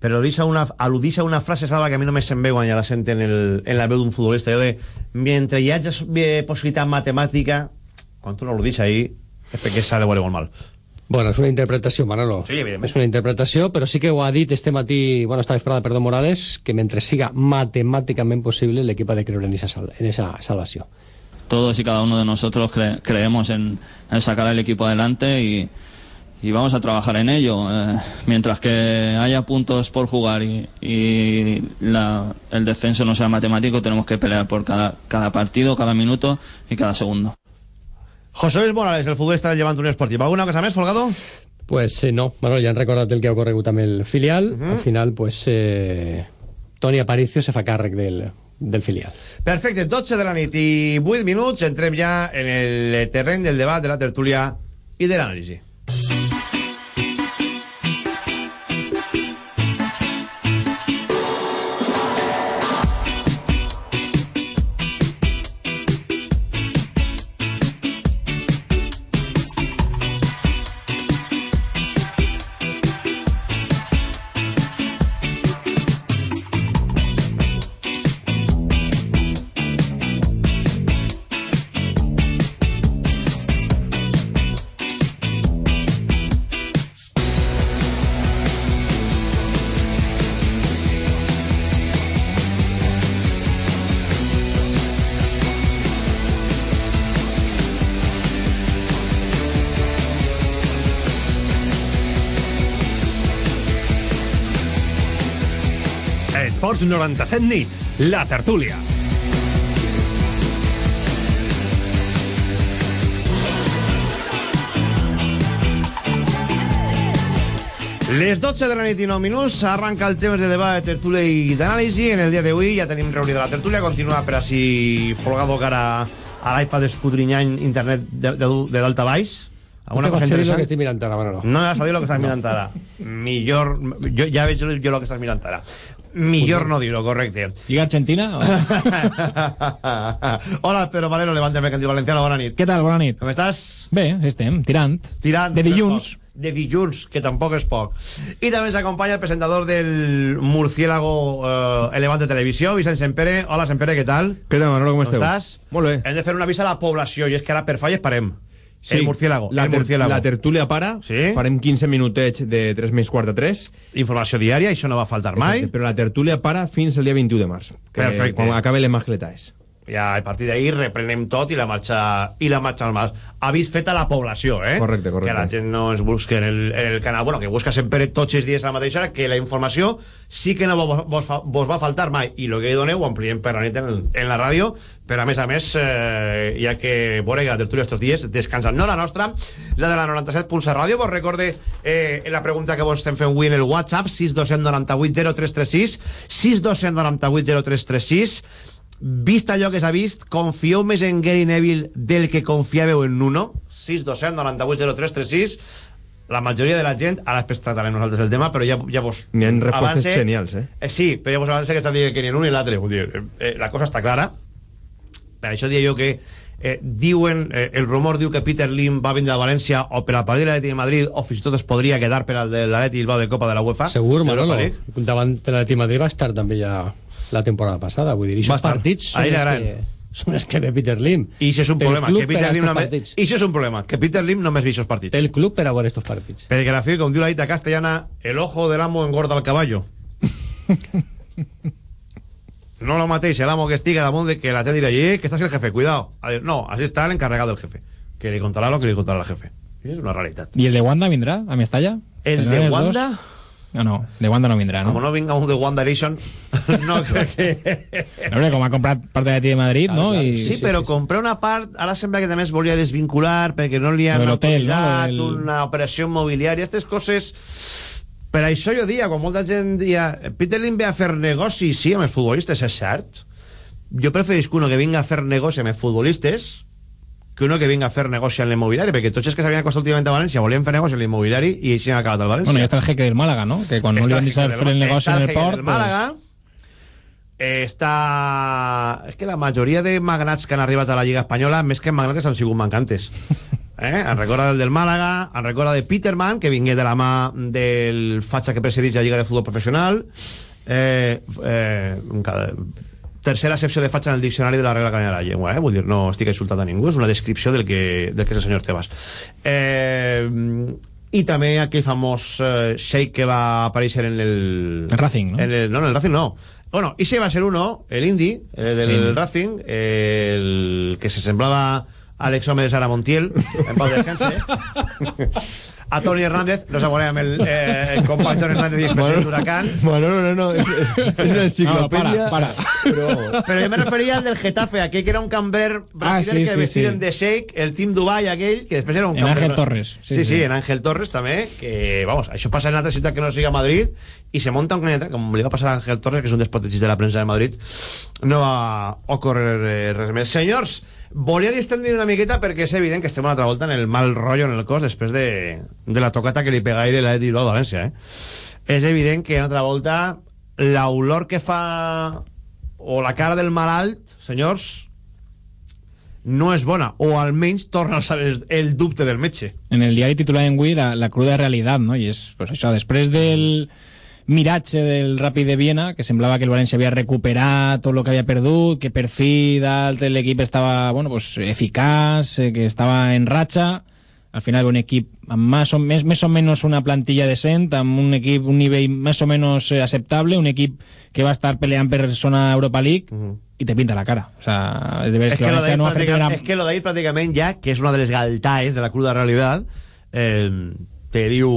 però al·ludix a una, al·ludix a una frase salva que a mi no me veu quan ja la sent en, el, en la veu d'un futbolista, jo de, mentre hi hagi possibilitat matemàtica, quan tu no al·ludix ahí, és perquè s'ha de veure molt mal. Bueno, és una interpretació, Manolo. Sí, evidentment. És una interpretació, però sí que ho ha dit este matí, bueno, esta vesprada, perdó, Morales, que mentre siga matemàticament possible l'equip ha de creure en esa, sal en esa salvació. Todos y cada uno de nosotros cre creemos en, en, sacar al equipo adelante y, y vamos a trabajar en ello. Eh, mientras que haya puntos por jugar y, y la, el descenso no sea matemático, tenemos que pelear por cada, cada partido, cada minuto y cada segundo. José Luis Morales, el futbolista del Llevant Unió Esportiva. ¿Alguna cosa més, Folgado? Pues eh, no, bueno, ja han recordat el que ha ocorregut amb el filial. Uh -huh. Al final, pues, eh, Toni Aparicio se fa càrrec del, del filial. Perfecte, 12 de la nit i 8 minuts. Entrem ja en el terreny del debat, de la tertúlia i de l'anàlisi. Esports 97 nit, la tertúlia. Les 12 de la nit i 9 minuts arranca el temps de debat, de tertúlia i d'anàlisi. En el dia d'avui ja tenim reunida la tertúlia. Continua per així folgado cara a l'iPad escudrinyant internet de, de, de dalt a baix. Alguna no cosa interessant? que estic mirant ara, Manolo. No vas a dir lo que estàs mirant ara. Millor... Jo, ja veig jo lo que estàs mirant ara. Millor no dir-ho, correcte. Lliga Argentina? O... (laughs) Hola, Pedro Valero, Levante Mercantil Valenciano, bona nit. Què tal, bona nit? Com estàs? Bé, estem, tirant. Tirant. De dilluns. De dilluns, que tampoc és poc. I també ens acompanya el presentador del Murciélago eh, Elevante Televisió, Vicent Sempere. Hola, Sempere, què tal? Què tal, Manolo, com, com esteu? estàs? Molt bé. Hem de fer un avís a la població, i és que ara per falles parem. Sí, el murciélago. La, el murciélago. la tertúlia para. Sí? Farem 15 minutets de 3 més quart de 3. Informació diària, això no va faltar mai. Exacte, però la tertúlia para fins el dia 21 de març. Que Perfecte. Quan acabe les mascletaes. Ja, a partir d'ahir reprenem tot i la marxa i la marxa al mar. Avís fet a la població, eh? Correcte, correcte. Que la gent no ens busque en el, en el canal. Bueno, que busca sempre tots els dies a la mateixa hora, que la informació sí que no vos, vos, vos va faltar mai. I el que hi doneu ho ampliem per la nit en, en la ràdio, però a més a més, eh, ja que la tertúlia estos dies descansen. No la nostra, la de la 97 Pulsa Ràdio. Vos recorde eh, la pregunta que vos estem fent avui en el WhatsApp, 6298 0336, 6298 0336, vist allò que s'ha vist, confieu més en Gary Neville del que confiàveu en Nuno? 6 200 98 0336 la majoria de la gent, ara després tratarem nosaltres el tema, però ja, ja vos... N'hi ha respostes avance- genials, eh? Eh, sí, però ja vos avança que està dient que ni l'un ni l'altre. Eh, eh, la cosa està clara. Per això dia jo que eh, diuen, eh, el rumor diu que Peter Lim va vindre a València o per al partit de l'Atleti de Madrid o fins i tot es podria quedar per al de l'Atleti Bilbao de Copa de la UEFA. Segur, Manolo. Davant de l'Atleti Madrid va estar també ja la temporada passada. Vull dir, i aquests partits són els, que, són els que ve Peter Lim. I això és un problema, que Peter Lim només... I això és un problema, que Peter Lim només ve aquests partits. El club per a veure estos partits. Perquè la fi, com diu la dita castellana, el ojo del amo engorda el caballo. (laughs) no lo mateix el amo que estiga damunt de que la gent dirà, eh, que estàs el jefe, cuidado. A dir, no, así está el encarregado del jefe. Que li contarà lo que li contarà al jefe. I és una realitat. ¿Y el de Wanda vendrá a Mestalla? El ¿Tendrán de los dos? Wanda? No, no, de Wanda no vendrá, ¿no? Como no venga un de One Direction, (laughs) no crec que... Hombre, como ha comprado parte de la de Madrid, ¿no? Y- Sí, però comprar una part, ara sembla que també es volia desvincular perquè no li han no? autoritzat Lo del- una operació immobiliària, aquestes coses... Per això jo dia, quan molta gent dia Peter Lim ve a fer negoci, sí, amb els futbolistes, és cert. Jo preferís que uno que vinga a fer negoci amb els futbolistes que uno que vinga a fer negoci en l'immobiliari, perquè tots els que s'havien acostat últimament a València volien fer negoci en l'immobiliari i així han acabat al València. Bueno, ya está el jeque del Málaga, ¿no? Que cuando no han el dicho jeque hacer del- el negocio està en el jeque port, del pues- Málaga eh, està... És que la majoria de magnats que han arribat a la Lliga Espanyola, més que magnats, han sigut mancantes. (laughs) Eh? En recorda del del Màlaga, en recorda de Peterman, que vingué de la mà del fatxa que presideix la Lliga de Futbol Professional. Eh, eh, tercera excepció de fatxa en el diccionari de la regla acadèmia de la llengua, eh? vull dir, no estic insultant a ningú, és una descripció del que, del que és el senyor Tebas. Eh, i també aquell famós eh, sheik que va aparèixer en el... El Racing, no? En el, no, en el Racing no. Bueno, ese va a ser uno, el Indy, eh, del Indy. Racing, el que se semblaba al exome de Sara Montiel, en pau descanse. (laughs) A Toni Hernández, no se volea amb el, eh, el company Toni Hernández i expresident d'Huracán. Bueno, no, no, no. Es, es una enciclopedia. No, para, Pero vamos. Pero yo me refería al del Getafe, aquell que era un camber Ah, brasileño sí, que sí, vestiren sí. de Sheik, el Team Dubai aquell, que després era un En camber... Ángel Torres, Sí, sí, sí, sí. en Ángel Torres també, que, vamos, això passa en altra ciutat que no siga Madrid, i se monta un candidat, com li va passar a Ángel Torres, que és un dels de la premsa de Madrid, no va ocórrer eh, res més. Senyors, volia distendir una miqueta perquè és evident que estem una altra volta en el mal rotllo en el cos després de, de la tocata que li pega aire l'Atleti Bilbao València, eh? És evident que una altra volta l'olor que fa o la cara del malalt, senyors, no és bona, o almenys torna a saber el dubte del metge. En el diari titular en Wii, la, la cruda realidad, ¿no? Y es, pues això, després del miratge del Ràpid de Viena, que semblava que el València havia recuperat tot el que havia perdut, que per fi dalt l'equip estava, bueno, pues, eficaç, eh, que estava en ratxa, al final un equip amb més o, més, més o menys una plantilla decent, amb un equip, un nivell més o menys eh, acceptable, un equip que va estar peleant per zona Europa League, i te pinta la cara. O sea, és de És que, que, el lo no ha una... és que lo d'ahir pràcticament ja, que és una de les galtaes de la cruda realitat, eh, te diu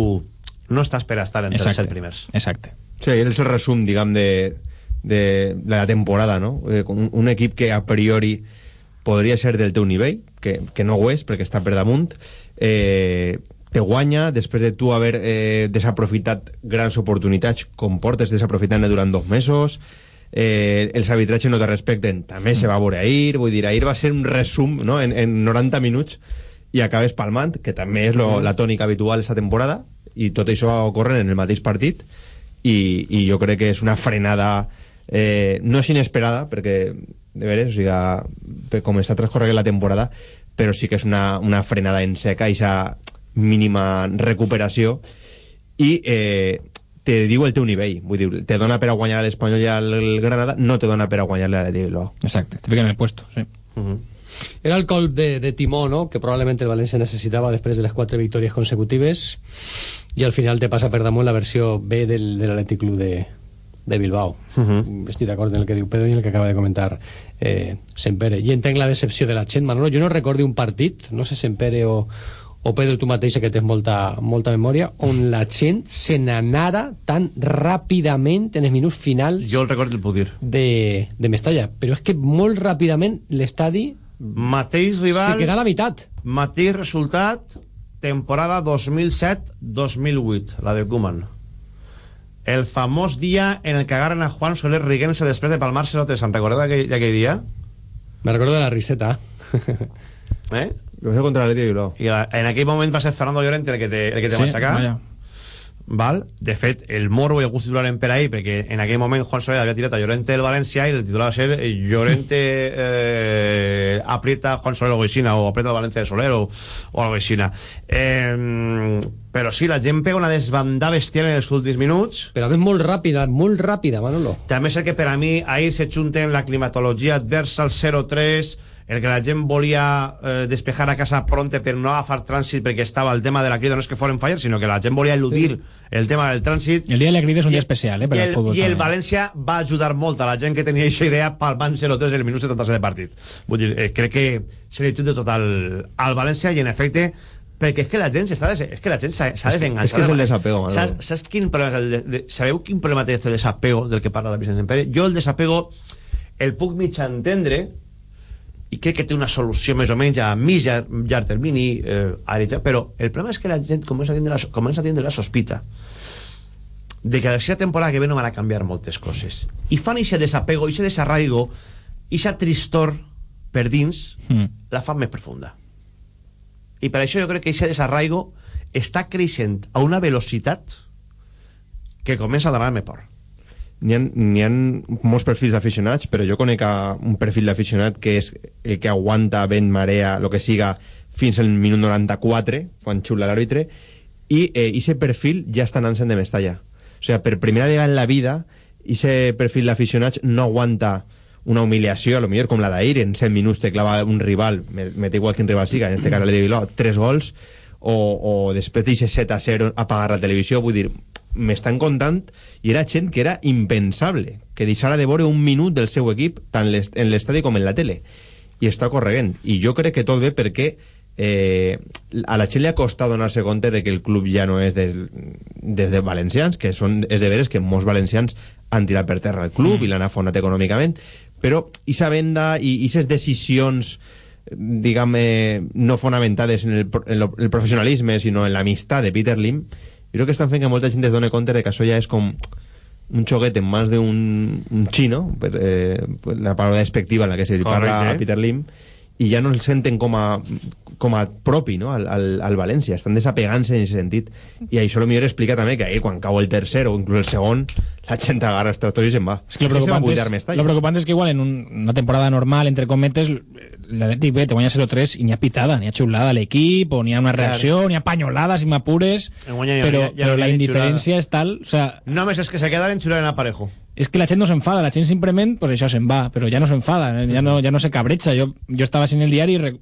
no estàs per estar entre els Exacte. set primers. Exacte. Sí, és el resum, diguem, de, de la temporada, no? Eh, Un, un equip que a priori podria ser del teu nivell, que, que no ho és, perquè està per damunt, eh, te guanya després de tu haver eh, desaprofitat grans oportunitats, com portes desaprofitant-ne durant dos mesos, eh, els arbitratges no te respecten, també se va veure ahir, vull dir, ahir va ser un resum no? en, en 90 minuts i acabes palmant, que també és lo, la tònica habitual aquesta temporada, i tot això ocorre en el mateix partit, i, i jo crec que és una frenada eh, no és inesperada perquè de veres, o sigui, com està transcorrent la temporada però sí que és una, una frenada en seca i mínima recuperació i eh, te diu el teu nivell. Vull dir, te dona per a guanyar l'Espanyol i al Granada no te dona per a guanyar a l'Atleti Bilbao. Exacte, te fiquen en el puesto, sí. Era el colp de, de timó, ¿no? Que probablemente el Valencia necesitaba después de las cuatro victorias consecutivas. Y al final te pasa per damunt la versió B del, del Athletic Club de, de Bilbao. Estic d'acord en el que diu Pedro i el que acaba de comentar eh, Sempere. I entenc la decepció de la gent, Manolo. Jo no recordo un partit, no sé Sempere o, o Pedro tu mateixa que tens molta, molta memòria, on la gent se n'anara tan ràpidament en els minuts finals Jo el record del Pudir. de, de Mestalla. Però és que molt ràpidament l'estadi Mateix rival... se queda a la meitat. Mateix resultat, temporada 2007-2008, la de Koeman. El famós dia en el que agarren a Juan Soler riguent-se després de palmar-se-lo. ¿Se'n recorda d'aquell d'aquell dia? Me recordo de la riseta. Eh? Va ser contra l'Atleti de Bilbao. I la- en aquell moment va ser Fernando Llorente el que te, el que te Sí, va aixecar. vaja. Val? De fet, el morbo i el gust titular en per ahí, perquè en aquell moment Juan Soler havia tirat a Llorente del València i el titular va ser Llorente (laughs) eh, aprieta Juan Soler o Goixina o aprieta el València de Soler o, o algo així. Eh, però sí, la gent pega una desbandada bestial en els últims minuts. Però a més molt ràpida, molt ràpida, Manolo. També sé que per a mi ahir se junten la climatologia adversa al 0-3, el que la gent volia eh, despejar a casa pronte per no agafar trànsit perquè estava el tema de la crida, no és que foren fallar, sinó que la gent volia eludir el tema del trànsit. El dia de la crida és un dia especial, eh, per I al el, futbol. I el també. València va ajudar molt a la gent que tenia aquesta idea palmant 0-3 en el minut 77 de partit. Vull dir, eh, crec que solitud de tot al, al València i en efecte perquè és que la gent s'està des... és que la gent s'ha s'ha desenganxat és que és el desapego, Manolo. saps, saps quin problema és el de, de, sabeu quin problema té este desapego del que parla la Vicent Pere? Jo el desapego el puc mig entendre i crec que té una solució més o menys a mig llarg, llarg termini eh, ara, però el problema és que la gent comença a tindre la, comença a tindre la sospita de que la seva temporada que ve no van a canviar moltes coses. I fan aquest desapego, aquest desarraigo aquesta tristor per dins Mm. la fan més profunda. I per això jo crec que aquest desarraigo està creixent a una velocitat que comença a donar-me por N'hi ha, ha molts perfils d'aficionats, però jo conec a un perfil d'aficionat que és el que aguanta vent, marea, el que siga, fins al minut 94, quan xula l'àrbitre, i eh, ese perfil ja està anant-se'n de Mestalla. O sigui, per primera vegada en la vida, ese perfil d'aficionats no aguanta una humiliació, a lo millor com la d'ahir, en 100 minuts te clava un rival, té igual quin rival siga, en este cas de Bilbao, tres gols, o, o després d'eixe 7 a 0 apagar la televisió, vull dir, m'estan contant i era gent que era impensable que deixara de veure un minut del seu equip tant en l'estadi com en la tele. I està correguent i jo crec que tot ve perquè eh, a la gent li ha costat donar-se compte de que el club ja no és des, des de valencians que són, és de veres que molts valencians han tirat per terra el club mm. i l'han afonat econòmicament. Però aquesta venda i aquestes decisions diguem, eh, no fonamentades en el, en el professionalisme sinó en l'amistat de Peter Lim jo crec que estan fent que molta gent es doni compte de que això ja és com un xoguet en mans d'un un xino, per, eh, per la paraula despectiva en la que se li parla Correcte. a Peter Lim, i ja no el senten com a, com a propi no? al, al, al València, estan desapegant-se en aquest sentit. I això millor explica també que ahir, quan cau el tercer o inclús el segon, (laughs) la gent agarra els tractors i se'n va. És que lo se va preocupant, és, lo preocupant és que igual en un, una temporada normal, entre cometes, l'Atlètic B te guanya 0-3 i n'hi ha pitada, n'hi ha xulada a l'equip, o n'hi ha una reacció, n'hi ha panyolada, si m'apures, però, ja- ja però la indiferència és tal... O sea, només és que se queda en xular en aparejo és que la gent no s'enfada, la gent simplement, pues això se'n va, però ja no s'enfada, eh, ja no, ja no se cabreja. Jo, jo estava sent el diari i, re-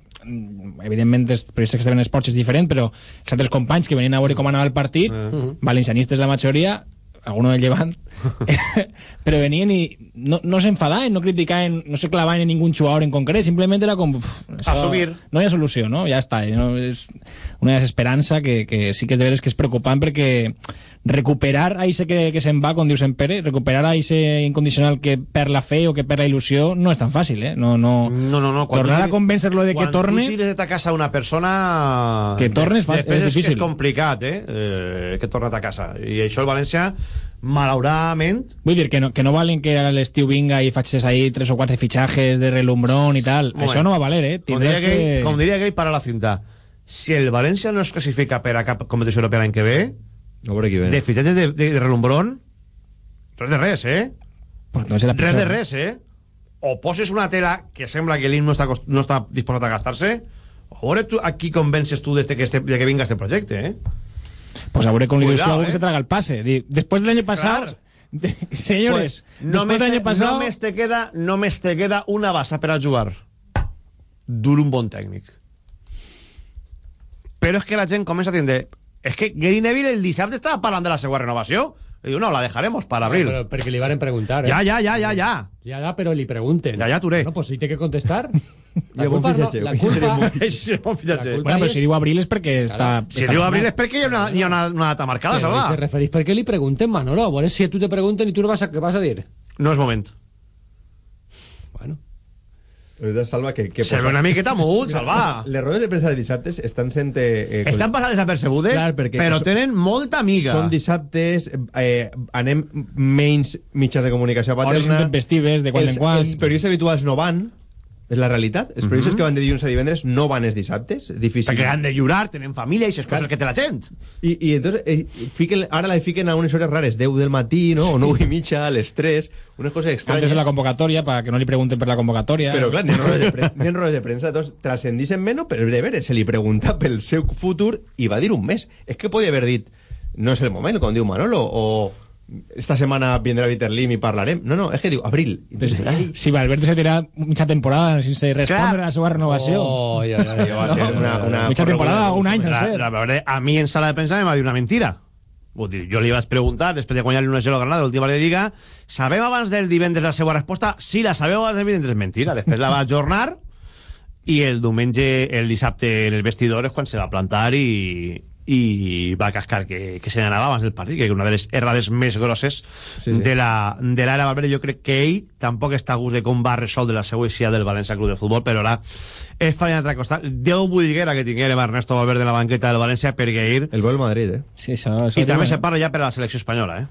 evidentment, els periodistes que estaven en esports és diferent, però els altres companys que venien a veure com anava el partit, Mm. valencianistes la majoria, alguno del llevant, (laughs) però venien i no, no s'enfadaven, no criticaven, no se clavaven en ningú jugador en concret, simplement era com... uf, això- Assumir. No hi ha solució, no? Ja està. No? És una desesperança que, que sí que és de veres que és preocupant perquè recuperar a ese que, que se'n va, com dius en Pere, recuperar a ese incondicional que perd la fe o que perd la il·lusió no és tan fàcil, eh? No, no, no, no, no quan Tornar a convèncer-lo de que quan torne... tu tires de ta casa a una persona Que torne és fàcil- és difícil. és complicat eh? eh que torna a ta casa i això el València malauradament Vull dir que no, que no valen que a l'estiu vinga i facis ahí tres o quatre fitxajes de relumbrón i tal. Moment. Això no va valer, eh? com diria, que... que... com diria aquell para la cinta si el València no es classifica per a cap competició europea l'any que ve No veure qui ve. de fitxatges de, de, de relumbrón? Res de res eh? Pues no és la res de res eh? O poses una tela que sembla que l'IM no està, cost- no està disposat a gastar-se o a veure tu, a qui convences tu de, que, este, de que vinga este projecte eh? Pues a veure com li dius tu a algú que eh. se traga el pase. Di, Después del año pasado... de- (laughs) señores, Pues, només te, año pasado... només te queda només te queda una base per a jugar. Dur un bon tècnic. Però és que la gent comença a tindre és que Gary Neville el dissabte estava parlant de la segua renovació i diu, no, la dejaremos para abril Pero porque le iban a preguntar, ¿eh? ja, ja, ja, ja, ja Ya, ya, pero le pregunten. Ja, ja, Touré. Bueno, pues si tiene que contestar. (laughs) La culpa, no, fitxatge, la culpa, seria fitxatge. La culpa Bueno, però si diu abril és perquè està... si diu abril és perquè hi ha una, hi ha una, una data marcada, Salva se referís porque le pregunten, Manolo. Bueno, si tú te pregunten y tú no vas a, ¿qué vas a decir? no és moment. Veritat, Salva, que... que se ve una miqueta mut, Salva Les rodes de premsa de dissabtes estan sent... Eh, estan passant desapercebudes Clar, perquè però tenen molta amiga Són dissabtes, eh, anem menys mitjans de comunicació a Hores paterna. intempestives, de quan els, en quan. Els periodistes habituals no van, és la realitat. Els periodistes Mhm. que van de dilluns a divendres no van els dissabtes. Difícil. Perquè han de llorar, tenen família i aquestes coses que té la gent. I, i entonces, eh, fiquen, ara la fiquen a unes hores rares, 10 del matí, no? o 9 i mitja, a les 3, unes coses estranyes. Antes de la convocatoria, para que no le pregunten por la convocatoria. Però clar, ni en rodes de, premsa, doncs transcendissin menys, però de veure, se li pregunta pel seu futur i va dir un mes. És que podia haver dit, no és el moment, com diu Manolo, o esta setmana vindrà Peter Lim i parlarem. No, no, és que diu abril. Entonces, ai, Si Valverde se tira mitja temporada sense respondre Clar. a la seva renovació. Oh, ja, ja, ja. va ser una, una mitja temporada, un any La, sencer. la, verdad, a mi en sala de premsa me va dir una mentira. Vull dir, jo li vaig preguntar, després de guanyar l'1-0 a Granada, l'última de Lliga, sabem abans del divendres la seva resposta? Sí, la sabeu abans del divendres, mentira. Després la va ajornar i el diumenge, el dissabte en el vestidor és quan se va plantar i, i va cascar que, que se n'anava abans del partit, que una de les errades més grosses sí. de la de l'ara Valverde. Jo crec que ell tampoc està a gust de com va resoldre la seva eixida del València Club de Futbol, però ara és faena d'altre costat. Déu bulliguera que tinguérem Ernesto Valverde en la banqueta del València per ir el vol Madrid, eh? Sí, això, això i també se parla ja per a la selecció espanyola, eh?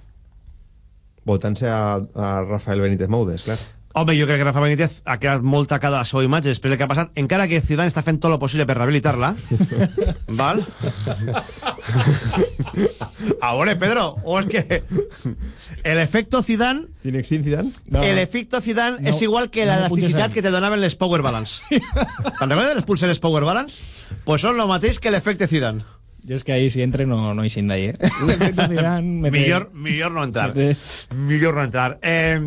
Votant-se a, a Rafael Benítez Moudes, clar. Home, jo crec que Rafa Benítez ha quedat molt tacada la seva imatge després del que ha passat, encara que Zidane està fent tot el possible per rehabilitar-la. (laughs) Val? A veure, Pedro, o és que el efecto Zidane Tinexin Zidane? No. el efecto Zidane No, és igual que no la apuntes elasticitat ahí. que te donaven les Power Balance. (laughs) Te'n recordes de les pulseres Power Balance? Pues són lo mateix que l'efecte Zidane. Yo es que ahí si entre no, no hice de ahí, ¿eh? (laughs) Zidane, mete- Millor, millor no entrar. mete- Millor no entrar. Eh,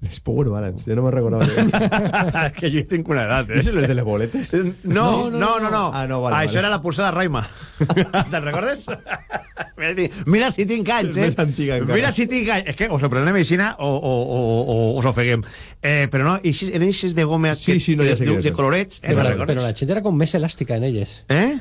Les Power Balance, jo no me'n recordava. de- (laughs) que jo tinc una edat, eh? ¿Eso es de les boletes? No, no, no, no. Ah, no, vale, Ah, vale. Això era la pulsada Raima. (laughs) Te'n recordes? (laughs) Mira si tinc anys, eh? És més antiga encara. Mira si tinc anys. És que o s'aprenem medicina o, o, o, o, o s'ofeguem. Eh, però no, i eren eixes de goma Sí, sí, no, ja sé de, de, és. de colorets. Eh, Però, no la, però la gent era com més elàstica en elles. Eh?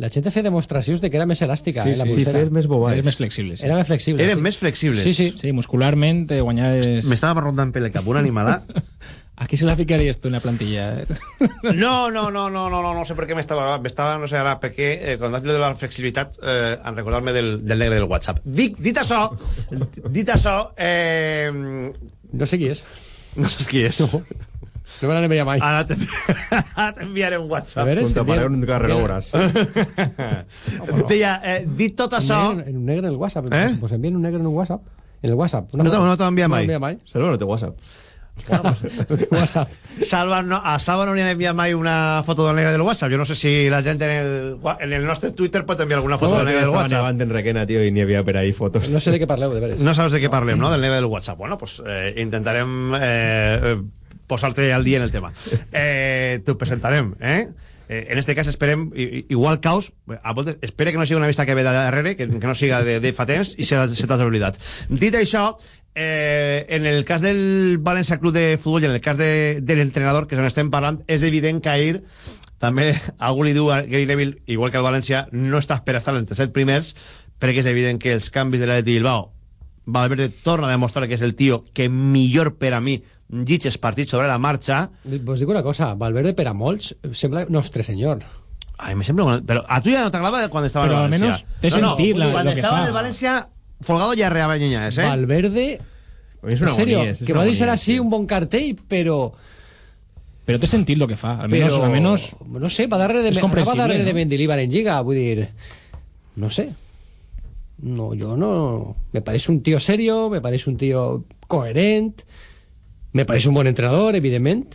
La gent feia demostracions de que era més elàstica, Sí, eh, la sí, sí, pulsera. fes més bobades. Eres més flexible. Sí. Era més flexible. Eren sí. més flexibles. Sí, sí. Sí, muscularment te guanyaves... M'estava rondant pel cap una animada. (laughs) Aquí se la ficaries tu en la plantilla. eh? (laughs) No, no, no, no, no, no, no sé per què m'estava, m'estava, no sé ara, perquè eh, quan has de la flexibilitat, eh, en recordar-me del, del negre del WhatsApp. Dic, dit això, dit això, eh, No sé qui és. no saps qui és. No. No me enviat mai. Ara te- (laughs) ara t'enviaré un A WhatsApp. veure, si envien- un envien- veuràs. Deia, eh, dit tot un això... negre- En un negre en el WhatsApp. Eh? Eh? Pues envien un negre en un WhatsApp. En el WhatsApp. No te- no te l'envia mai. No mai. Salva no té WhatsApp. (laughs) No té WhatsApp. Salva no, a Salva no li han enviat mai una foto del negre del WhatsApp. Jo no sé si la gent en el, en el nostre Twitter pot enviar alguna foto del negre del Estava WhatsApp. nevant en Requena, tio, i n'hi havia per ahí fotos. No sé de què parleu, de veres. No sabes de què parlem, no? Del negre del WhatsApp. Bueno, pues eh, intentarem eh, posar-te al dia en el tema. Eh, T'ho presentarem, eh? Eh, en este cas esperem, igual caos, a voltes, espera que no sigui una vista que ve de darrere, que, que no siga de, de fa temps i se, se t'has oblidat. Dit això, eh, en el cas del València Club de Futbol i en el cas de, de l'entrenador que se n'estem parlant, és evident que ahir també (laughs) algú li diu a Gary Neville, igual que el València, no està per estar entre set primers, perquè és evident que els canvis de l'Atleti Bilbao Valverde torna a demostrar que és el tio que millor per a mi llitges partits sobre la marxa. Vos dic una cosa, Valverde per a molts sembla nostre senyor. Ai, me sembla... Però a tu ja no t'agrada quan estava Però en el València. almenys té sentit la- quan lo que estava fa. en el València, Folgado ja reava llenyades, eh? Valverde, A mi és una en serio, agonia, és que va agonia, así tio. un bon cartell, però... Pero té sentit lo que fa. Al menos, però, al menos no sé, va darrere de, va darrere de no? Mendilibar en Lliga, vull dir... No sé. No, yo no... Me parece un tío serio, me parece un tío coherent, me parece un buen entrenador, evidentment,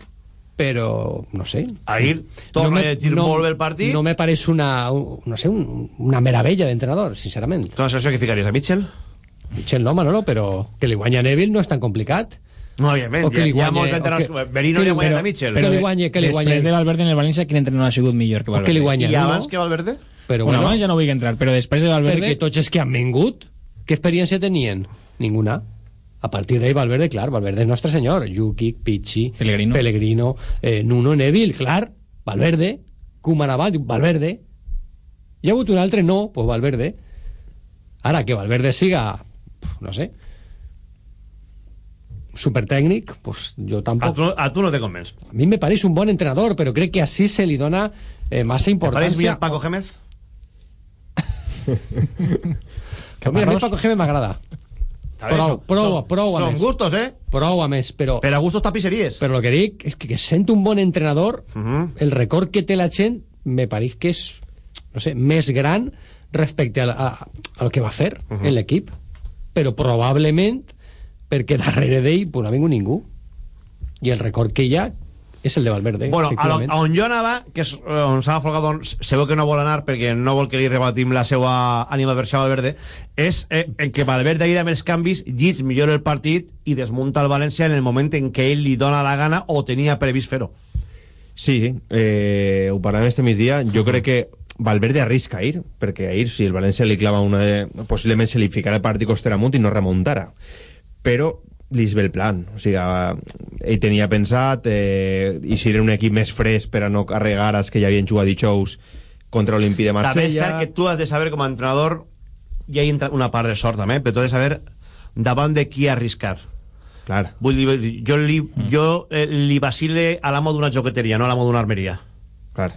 però, no sé... Ahir torna a llegir molt bé el partit. No me parece una, un- no sé, un- una meravella d'entrenador, sincerament. Tu la selecció que ficaries a Mitchell? Mitchell no, Manolo, però que li guanya Neville no és tan complicat. No, òbviament, O que li hi ha molts o entrenadors... que- Berino que li ha guanyat però- a Mitchell. que li guanye, que li guanye. Després de Valverde en el València, quin entrenador ha sigut millor que Valverde? que li guanya I abans que Valverde? Però Bueno, bueno, abans ja no vull entrar, però després de Valverde... perquè tots els que han vingut, què experiència tenien? Ninguna. A partir d'ahí Valverde, clar, Valverde és nostre senyor. Jukic, Pichi, Pellegrino. Pellegrino eh, Nuno, Neville, clar, Valverde, diu, Valverde. Hi ha un altre no, pues Valverde. Ara, que Valverde siga, no sé, supertècnic, pues jo A tampoc... tu, a tu no te convenç. A mi me pareix un bon entrenador, però crec que així se li dona eh, massa Te pareix importància. millor Paco Gémez? (laughs) Pues mira, a mi Paco Gémez m'agrada. Prou, prou, prou a Són més. gustos, eh? Prou a més, però... Per a gustos tapisseries. Però el que dic és que, que sent un bon entrenador, Uh -huh. el record que té la gent me pareix que és, no sé, més gran respecte a, la- a, al que va fer uh Mhm. -huh. en l'equip. Però probablement perquè darrere d'ell pues, no ha vingut ningú. I el record que hi ha és el de Valverde, Bueno, a, lo, efectivament. a on jo anava, que és eh, on s'ha Folgado, doncs, se veu que no vol anar perquè no vol que li rebatim la seva animadversió a Valverde, és eh, en que Valverde ahir amb els canvis llits millor el partit i desmunta el València en el moment en què ell li dona la gana o tenia previst fer-ho. Sí, eh, ho parlem este migdia. Jo crec que Valverde arrisca ir, perquè ahir, si el València li clava una... De... Possiblement se li ficarà el partit costera amunt i no remuntara. Però li és bé el plan. O sigui, ell tenia pensat eh, i si era un equip més fresc per a no carregar els que ja havien jugat dijous contra l'Olimpí de També és cert Marsella. que tu has de saber com a entrenador i hi entra una part de sort també, però tu has de saber davant de qui arriscar. Clar. Vull dir, jo li, jo, eh, li vacile a l'amo d'una joqueteria, no a l'amo d'una armeria. Clar.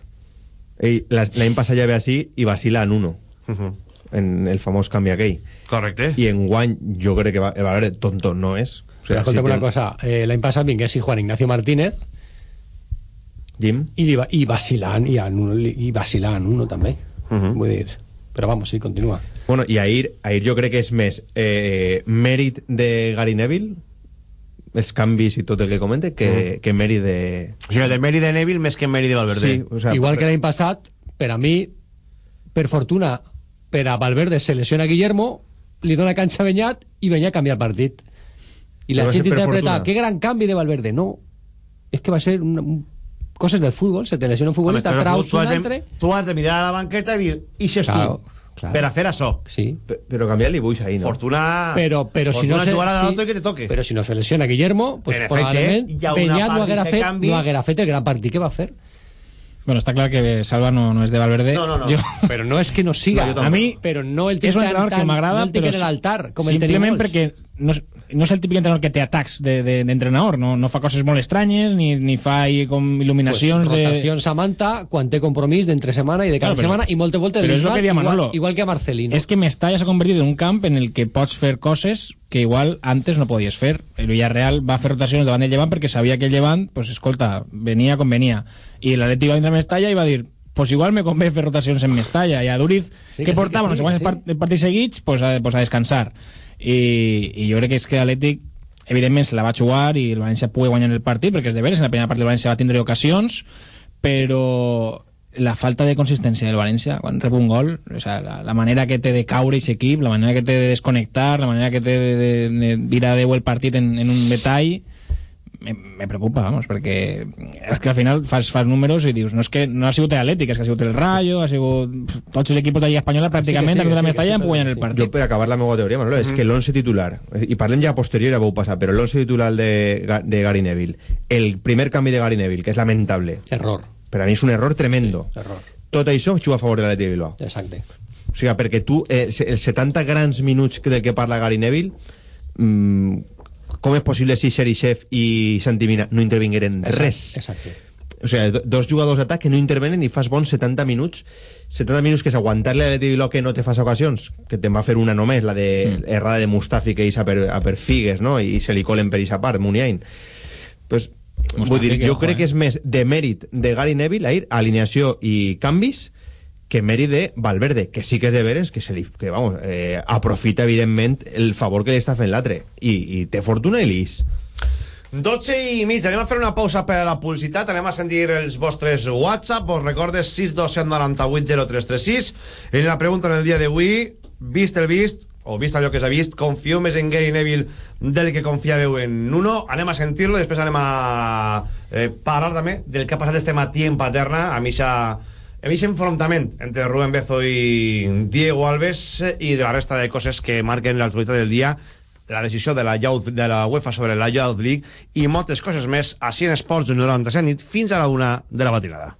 L'any passat ja ve així i vacila en uno. Uh -huh. En el famós canvi aquell. Correcte. I en guany jo crec que va, va haver tonto no és. O Però escolta'm si una ten- cosa, eh, l'any passat vingués i Juan Ignacio Martínez Jim i, li va, i vacilant i, en, i vacilant uno també Uh -huh. vull dir però vamos, sí, continua Bueno, i ahir, ahir jo crec que és més eh, mèrit de Gary Neville els canvis i tot el que comente que, Mm. que mèrit de... O sigui, de Meri de Neville més que Meri de Valverde. Sí, o sea, igual que l'any passat per a mi per fortuna per a Valverde se lesiona Guillermo li dona canxa a Beñat i Beñat canvia el partit i la gent interpreta fortuna. que gran canvi de Valverde no, és que va ser un, un, coses del futbol se te lesiona un futbolista, traus un altre tu has de mirar a la banqueta i dir, i si és Claro, tu, claro. per a fer això. sí. Pe- Però canviar el dibuix ahí, no? Fortuna... però, però si no fortuna se, jugar a sí, que te toque. però si no se lesiona Guillermo pues En efecte, probablement una part no haguera, fet, canvi. no haguera fet el gran partit que va fer Bueno, está claro que Salva no, no es de Valverde. No, no, no. Yo- però no és que no siga (laughs) No, jo tampoc. A mi però no el és un entrenador que m'agrada, no el tinc però en l'altar com el simplement tenim molts. No és, no és el típic entrenador que té atacs d'entrenador, de, d'entrenador, no, no fa coses molt estranyes, ni, ni fa com il·luminacions pues, de... rotacions a Manta quan té compromís d'entre setmana i de cada Claro, però- setmana i moltes voltes però és que Manolo. igual, igual que a Marcelino És que Mestalla s'ha convertit en un camp en el que pots fer coses que igual antes no podies fer. El Villarreal va fer rotacions davant del Llevant perquè sabia que el Llevant, pues, escolta, venia com venia. I l'Atleti va vindre a Mestalla i va dir pues igual me convé fer rotacions en Mestalla. I a Duriz, Sí, que, que sí, portava que no sí, sé quants sí. part- partits seguits, pues a, pues a descansar. I, I jo crec que és que l'Atlètic evidentment se la va jugar i el València pugui guanyar el partit perquè és de veres, en la primera part el València va tindre ocasions però la falta de consistència del València quan rep un gol, o sea, la, la manera que té de caure aquest equip, la manera que té de desconnectar, la manera que té de, de, de virar de el partit en, en un detall me, me preocupa, vamos, perquè és que al final fas, fas números i dius no és que no ha sigut l'Atlètic, és que ha sigut el Rayo ha sigut tots els equipos de la Lliga Espanyola pràcticament sí, sí, sí, que sí, sí, que Mestalla sí, han guanyat el sí. partit Jo per acabar la meva teoria, Manolo, és que l'11 titular, i parlem ja a posteriori a vau passar, però l'11 titular de, de Gary Neville, el primer canvi de Gary Neville, que és lamentable, error, per a mi és un error tremendo. error Tot això juga a favor de l'Atleti de Bilbao. exacte O sigui, perquè tu, eh, els 70 grans minuts que- del que parla Gary Neville, mm, com és possible si Xerixef i Santimina no intervingueren Exacte, res? exacte O sigui, do- dos jugadors d'atac que no intervenen i fas bons 70 minuts 70 minuts que és aguantar-li a l'Atleti Bilbao que no te fas ocasions que te'n va fer una només, la de mm. errada de Mustafi que és a per, a per Figues no? i se li colen per aquesta part, Muniain pues, Mustafi, vull dir, jo crec eh? que és més de mèrit de Gary Neville ahir, alineació i canvis que mèrit de Valverde, que sí que és de veres que, se li, que vamos, eh, aprofita evidentment el favor que li està fent l'altre. I, i té fortuna i lis 12 i mig, anem a fer una pausa per a la publicitat, anem a sentir els vostres WhatsApp, vos recordes 627980336 en la pregunta en el dia d'avui. Vist el vist, o vist allò que s'ha vist confio més en Gary Neville del que confiàveu en Nuno, anem a sentir-lo després anem a eh, parlar també del que ha passat este matí en Paterna a mitja en aquest enfrontament entre Rubén Bezo i Diego Alves eh, i de la resta de coses que marquen l'actualitat del dia la decisió de la, Youth, de la UEFA sobre la Youth League i moltes coses més així en Esports 97 nit fins a la una de la matinada.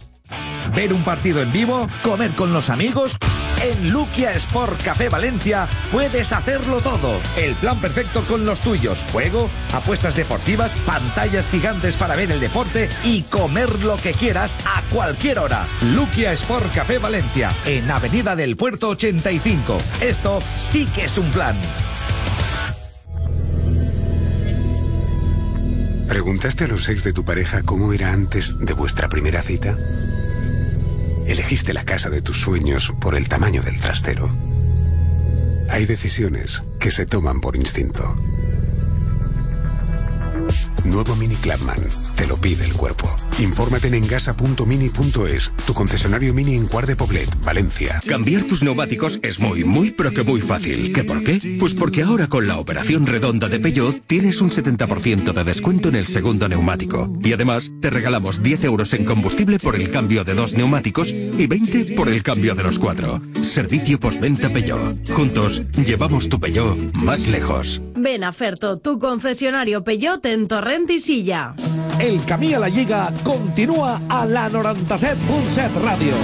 Ver un partido en vivo, comer con los amigos. En Luquia Sport Café Valencia puedes hacerlo todo. El plan perfecto con los tuyos. Juego, apuestas deportivas, pantallas gigantes para ver el deporte y comer lo que quieras a cualquier hora. Luquia Sport Café Valencia, en Avenida del Puerto 85. Esto sí que es un plan. ¿Preguntaste a los ex de tu pareja cómo era antes de vuestra primera cita? Elegiste la casa de tus sueños por el tamaño del trastero. Hay decisiones que se toman por instinto. Nuevo Mini Clubman. Te lo pide el cuerpo. Infórmate en engasa.mini.es, tu concesionario mini en Cuar de Poblet, Valencia. Cambiar tus neumáticos es muy, muy, pero que muy fácil. ¿Qué por qué? Pues porque ahora con la operación redonda de Peugeot tienes un 70% de descuento en el segundo neumático. Y además te regalamos 10 euros en combustible por el cambio de dos neumáticos y 20 por el cambio de los cuatro. Servicio postventa Peugeot. Juntos llevamos tu Peugeot más lejos. Ven a Ferto, tu concesionario Peugeot en Torrent i Silla. El camí a la Lliga continua a la 97.7 Ràdio.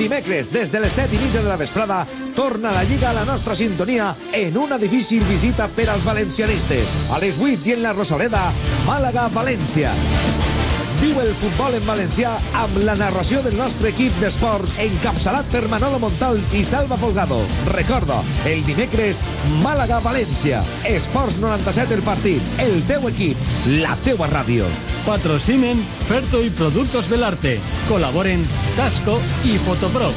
Dimecres, des de les 7 i mitja de la vesprada, torna la Lliga a la nostra sintonia en una difícil visita per als valencianistes. A les 8 i en la Rosaleda, Màlaga-València. Viu el futbol en valencià amb la narració del nostre equip d'esports encapçalat per Manolo Montal i Salva Folgado. Recorda, el dimecres, Màlaga-València. Esports 97 el partit, el teu equip, la teua ràdio. Patrocinen Ferto y Productos Belarte. Colaboren Tasco y Fotopro.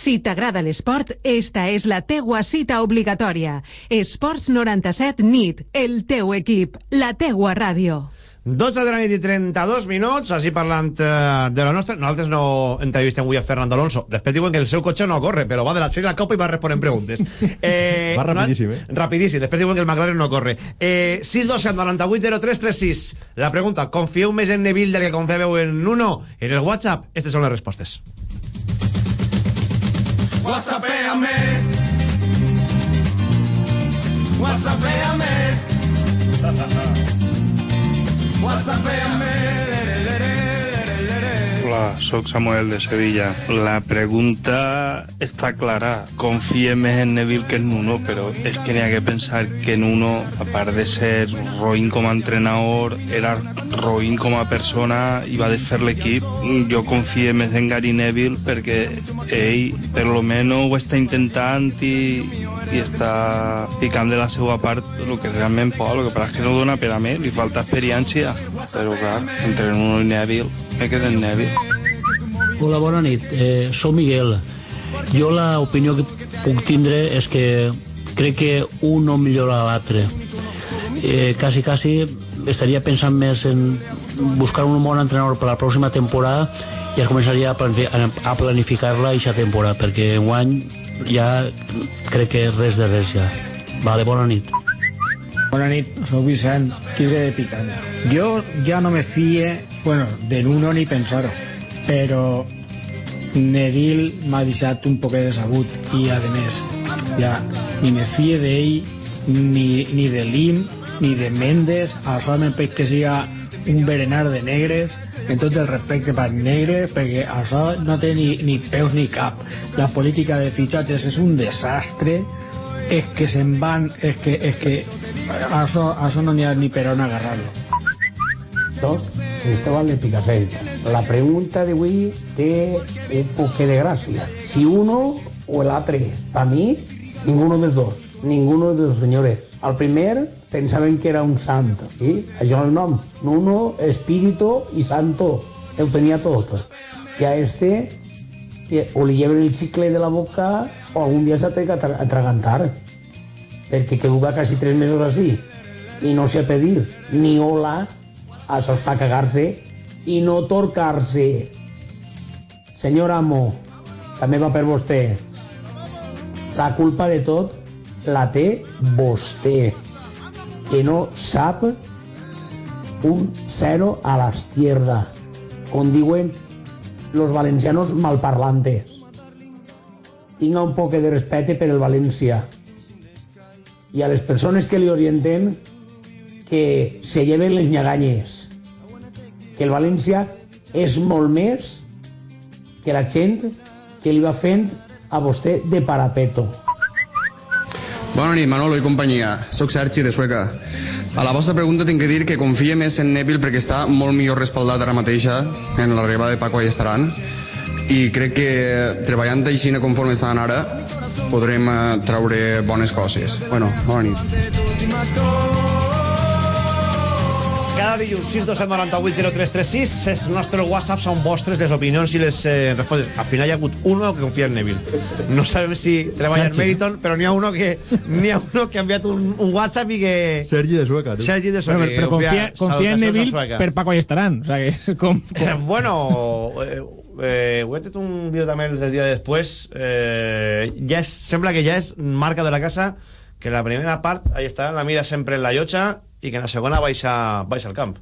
Si t'agrada l'esport, esta és la teua cita obligatòria. Esports 97 NIT, el teu equip, la teua ràdio. 12 de la nit i 32 minuts, així parlant eh, de la nostra... Nosaltres no entrevistem avui a Fernando Alonso. Després diuen que el seu cotxe no corre, però va de la sèrie la copa i va responent preguntes. (laughs) Eh, Va rapidíssim, eh? Rapidíssim. Després diuen que el McLaren no corre. Eh, 627 98 03 36. La pregunta, confieu més en Neville del que confieu en Nuno? En el WhatsApp, aquestes són les respostes. Whatsappéame. Whatsappéame. Whatsappéame. Hola, soc Samuel de Sevilla. La pregunta está clara. Confíe més en Neville que en Nuno, però és que n'hi ha que pensar que Nuno, a part de ser roïn com a entrenador, era roïn com a persona i va desfer l'equip. Jo confie més en Gary Neville perquè ell, per lo menos, ho està intentant i, i està ficant de la seva part el que realment pot. El que passa que no dona per a mi, li falta experiència. Però, clar, entre Nuno i Neville, me quedo en Neville. Hola, bona nit. Eh, soc Miguel. Jo l'opinió que puc tindre és que crec que un no millora l'altre. Eh, quasi, quasi estaria pensant més en buscar un bon entrenador per la pròxima temporada i es començaria a planificar- a planificar-la aquesta temporada, perquè enguany ja crec que res de res ja. Vale, bona nit. Bona nit, soc Vicent, quise de picant. Jo ja no me fie, bueno, de l'uno ni pensar-ho, però Neville m'ha deixat un poquet decebut i, a més, ja ni me fie d'ell, ni, ni de Lim, ni de Mendes, això me peix que siga un berenar de negres, en tot el respecte per negres, perquè això no té ni, ni peus ni cap. La política de fitxatges és un desastre, és que se'n van, és que, és que això, això no n'hi ha ni per on agarrar-lo. Soc Cristóbal de Picassell. La pregunta d'avui té un poquet de gràcia. Si uno o l'altre. Per mi, ninguno dels dos. Ninguno dels senyores. El primer pensaven que era un santo, sí? Això el nom. Nuno, espíritu i santo. Ho tenia tot. I a este, o li lleven el xicle de la boca o algun dia s'ha de atra- atragantar. Perquè que dura quasi tres mesos així i no sé pedir ni hola, això és per cagar-se i no torcar-se. Senyor amo, també va per vostè. la culpa de tot la té vostè, que no sap un cero a la izquierda, com diuen los valencianos malparlantes. Tinga un poc de respecte per el València. I a les persones que li orienten que se lleven les nyaganyes. Que el València és molt més que la gent que li va fent a vostè de parapeto. Bona nit, Manolo i companyia. Soc Sergi de Sueca. A la vostra pregunta tinc que dir que confie més en Neville perquè està molt millor respaldat ara mateixa en l'arribada de Paco Allestaran i crec que treballant així conforme estan ara podrem eh, traure bones coses. Bueno, bona nit. Dilluns 62798 0336 és el nostre WhatsApp, són vostres les opinions i les eh, respostes. Al final hi ha hagut uno que confia en Neville. No sabem si treballa en. Meriton, però n'hi ha uno que n'hi ha uno que ha enviat un, un WhatsApp i que... Sergi de Sueca, tu. Sergi de Sueca. Però que confia, confia en Neville per Paco Allestaran. O sea, que és (laughs) com, Eh, (laughs) bueno, eh, eh, ho he fet un vídeo també el dia després. Eh, ja és, sembla que ja és marca de la casa que la primera part ahí estarà, la mira sempre en la llotja i que en la segona vais, a, vais al camp.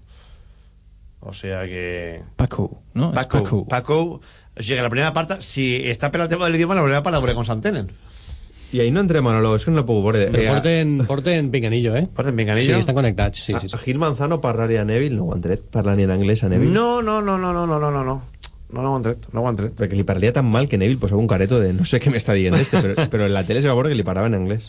O sea que... Paco, ¿no? Paco. Paco. Paco. O sea que la primera parte, si està per al tema de l'idioma, la primera part la veurem com s'entenen. I no entrem a monòlegs, que no la puc veure. Però eh, porten, porten pinganillo, eh? Porten pinganillo? Sí, estan. Sí, sí, sí. A Gil Manzano parlaria a Neville, no ho han tret? Parlar ni en anglès a Neville? No, no, no, no, no, no, no, no. No, no ho han no ho han tret. Perquè tan mal que Neville posava un careto de no sé què m'està dient este, però, però en la tele se va veure que li parlava en anglès.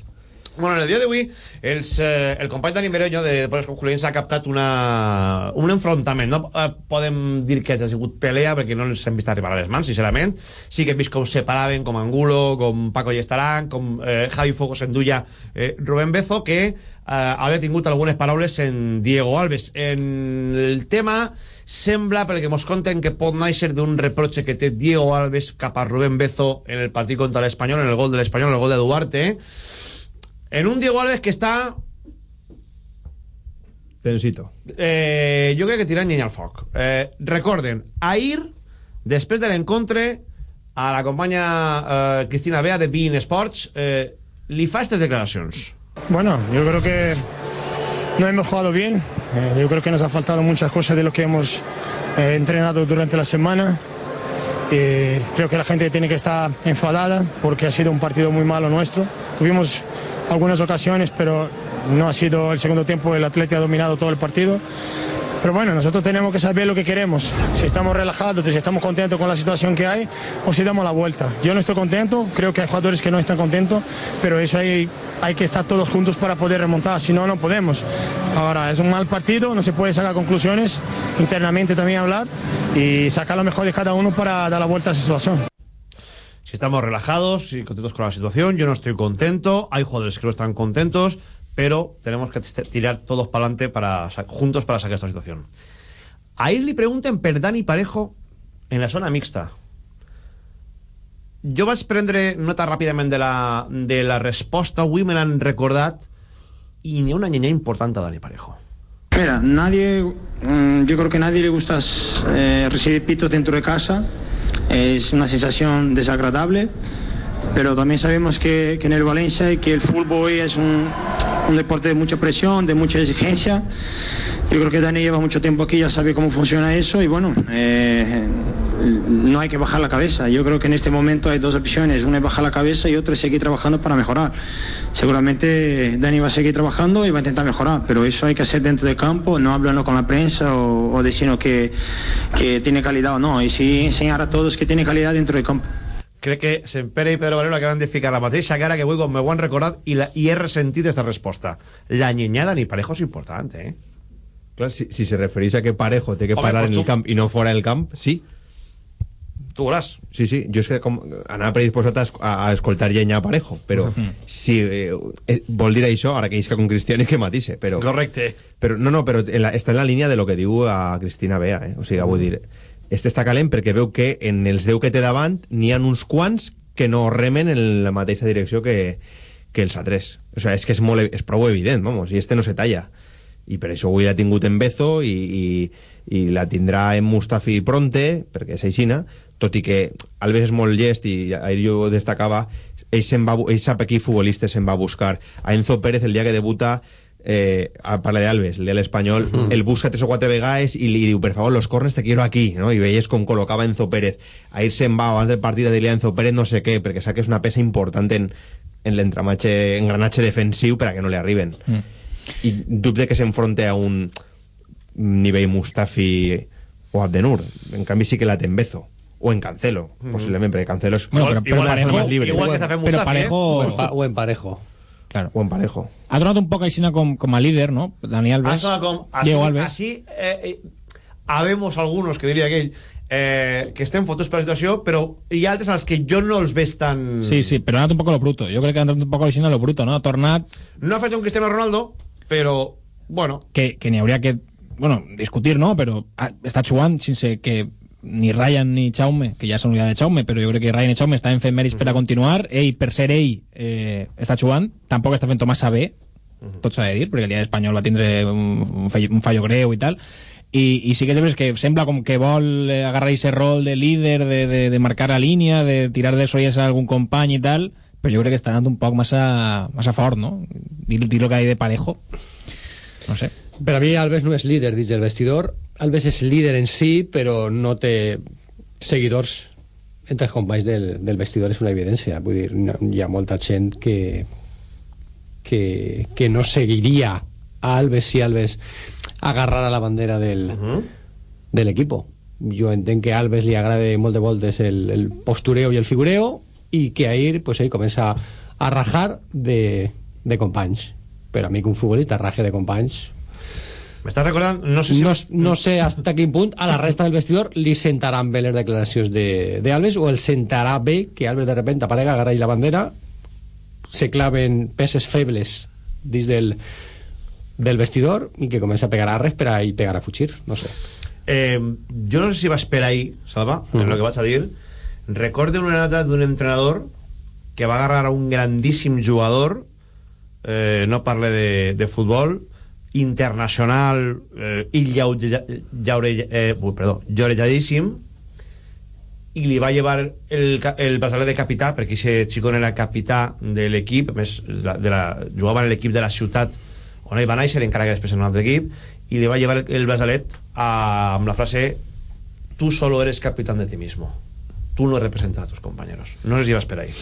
Bueno, en el dia d'avui, eh, el company Dani Mereño de Deportes Conjulients ha captat una, un enfrontament. No eh, podem dir que ha sigut pelea perquè no ens hem vist arribar a les mans, sincerament. Sí que hem vist com separaven, com Angulo, com Paco Llestarán, com eh, Javi Fogo s'enduia eh, Rubén Bezo, que eh, havia tingut algunes paraules en Diego Alves. En el tema sembla, pel que mos conten, que pot néixer d'un reproche que té Diego Alves cap a Rubén Bezo en el partit contra l'Espanyol, en el gol de l'Espanyol, el gol de Duarte, en un Diego Alves que està Pensito. eh, jo crec que tirant llenya al foc. Eh, recorden, ahir, després de l'encontre, a la companya eh, Cristina Bea de Bein Sports, eh, li fa aquestes declaracions. Bueno, yo creo que no hemos jugado bien. Eh, yo creo que nos ha faltado muchas cosas de lo que hemos eh, entrenado durante la semana. Eh, creo que la gente tiene que estar enfadada porque ha sido un partido muy malo nuestro. Tuvimos algunas ocasiones, pero no ha sido el segundo tiempo. El Atleti ha dominado todo el partido. Pero bueno, nosotros tenemos que saber lo que queremos. Si estamos relajados, si estamos contentos con la situación que hay o si damos la vuelta. Yo no estoy contento, creo que hay jugadores que no están contentos, pero eso hay, hay que estar todos juntos para poder remontar, si no, no podemos. Ahora, es un mal partido, no se puede sacar conclusiones, internamente también hablar y sacar lo mejor de cada uno para dar la vuelta a esa situación. Si estamos relajados y contentos con la situación, yo no estoy contento, hay jugadores que no están contentos, pero tenemos que t- tirar todos para adelante para, juntos para sacar esta situación. Ahí le pregunten per Dani Parejo en la zona mixta. Jo vaig prendre nota ràpidament de la, de la resposta, avui me l'han recordat, i n'hi ha una llenya important a Dani Parejo. Mira, nadie, mm, yo creo que a nadie le gusta eh, recibir pitos dentro de casa. Es una sensación desagradable, pero también sabemos que, que en el Valencia y que el fútbol hoy es un, un deporte de mucha presión, de mucha exigencia. Yo creo que Dani lleva mucho tiempo aquí, ya sabe cómo funciona eso y bueno, eh, no hay que bajar la cabeza. Yo creo que en este momento hay dos opciones, una es bajar la cabeza y otra es seguir trabajando para mejorar. Seguramente Dani va a seguir trabajando y va a intentar mejorar, pero eso hay que hacer dentro del campo, no hablando con la prensa o, o diciendo que, que tiene calidad o no, y sí enseñar a todos que tiene calidad dentro del campo. Crec que Sempere i Pedro Valero acaben de ficar la mateixa cara que avui quan m'ho han recordat i, la, i he ressentit aquesta resposta. La llenyada ni Parejo és important, eh? Clar, si, si se referís a que Parejo té que Home, parlar pues en el tu- camp i no fora del camp, sí. Tu veuràs. Sí, sí, jo és que com, anava predisposat a, a, a escoltar llenya a Parejo, però (laughs) si eh, eh, vol dir això, ara que isca con Cristiano i que matisse, però... Correcte. Però, no, no, però en la, està en la línia de lo que diu a Cristina Bea, eh? O sigui, vull dir, este està calent perquè veu que en els 10 que té davant n'hi ha uns quants que no remen en la mateixa direcció que, que els altres. O sigui, és que és, molt, és prou evident, vamos, i este no se talla. I per això avui l'ha tingut en Bezo i, i, i la tindrà en Mustafi pronte, perquè és aixina, tot i que Alves és molt llest i ahir jo destacava ell, va, ell sap a quin futbolista se'n va buscar. A Enzo Pérez, el dia que debuta, eh, a- parla d'Alves, el dia de l'Espanyol, Mm. el busca tres o quatre vegades i li diu, per favor, los corners te quiero aquí, no? I veies com col·locava Enzo Pérez. Ahir se'n va abans del partit a dir-li a Enzo Pérez no sé què, perquè sap que és una peça important en, en l'entramatge, engranatge defensiu per a que no li arriben. Mm. I dubte que s'enfronte a un nivell Mustafi o Abdenur. En canvi sí que la té en Bezo. O en Cancelo, Mm. posiblement, perquè Cancelo és... Bueno, però- però igual, Parejo- más libre. igual que està fent Però Mustafi, Parejo... O en, pa- o en parejo. Claro. O en Parejo. Ha tornat un poc així com, com a líder, no? Dani Alves. Ha. Así, Diego Alves. así eh, eh, habemos algunos, que diria aquell, eh, que estem fotos per la situació, però hi ha altres en els que jo no els veig tan... Sí, sí, però ha anat un poc a lo bruto. Jo crec que ha anat un poc així a lo bruto, no? Ha tornat No ha fet un Cristiano Ronaldo, però, bueno, que, que n'hi hauria que... Bueno, discutir, no? Però ha, està jugant sense que ni Ryan ni Jaume, que ja s'han oblidat de Jaume, però jo crec que Ryan i Jaume estaven fent mèrits per a continuar. Ell, per ser ell, eh, està jugant. Tampoc està fent massa bé, tot s'ha de dir, perquè el dia d'Espanyol va tindre un, un, fallo, un fallo greu i tal. I, i sí que és que sembla com que vol eh, agarrar aquest rol de líder, de, de, de marcar la línia, de tirar de solles a algun company i tal, però jo crec que està anant un poc massa, massa fort, no? Dir, dir lo que hay de parejo. No sé. Per a mi Alves no és líder dins del vestidor. Alves és líder en si, però no té seguidors entre els companys del, del vestidor, és una evidència. Vull dir, no, hi ha molta gent que, que, que no seguiria a Alves si Alves agarrara la bandera del, del equipo. Jo entenc que a Alves li agrada molt de voltes el, el postureo i el figureo i que ahir pues, ell comença a rajar de, de companys. Però a mi que un futbolista raje de companys m'estàs recordant, no sé si... no, no sé hasta quin punt a la resta del vestidor li sentaran bé les declaracions de, de Alves o el sentarà bé que Alves de repente aparega, agarra la bandera se claven peces febles dins del, del vestidor i que comença a pegar arres per a i pegar a fugir, no sé Eh, jo no sé si va esperar ahir, Salva, en Mhm. lo que vaig a dir. Recorde una nota d'un entrenador que va agarrar a un grandíssim jugador, eh, no parle de, de futbol, internacional eh, i eh, perdó, llorejadíssim, i li va llevar el, el braçalet de capità, perquè aquest xico era capità de l'equip, més, de la, jugava en l'equip de la ciutat on ell va néixer, encara que després en un altre equip, i li va llevar el, el braçalet a, amb la frase «Tú solo eres capitán de ti mismo. Tú no representas a tus compañeros». No si va esperar ahí.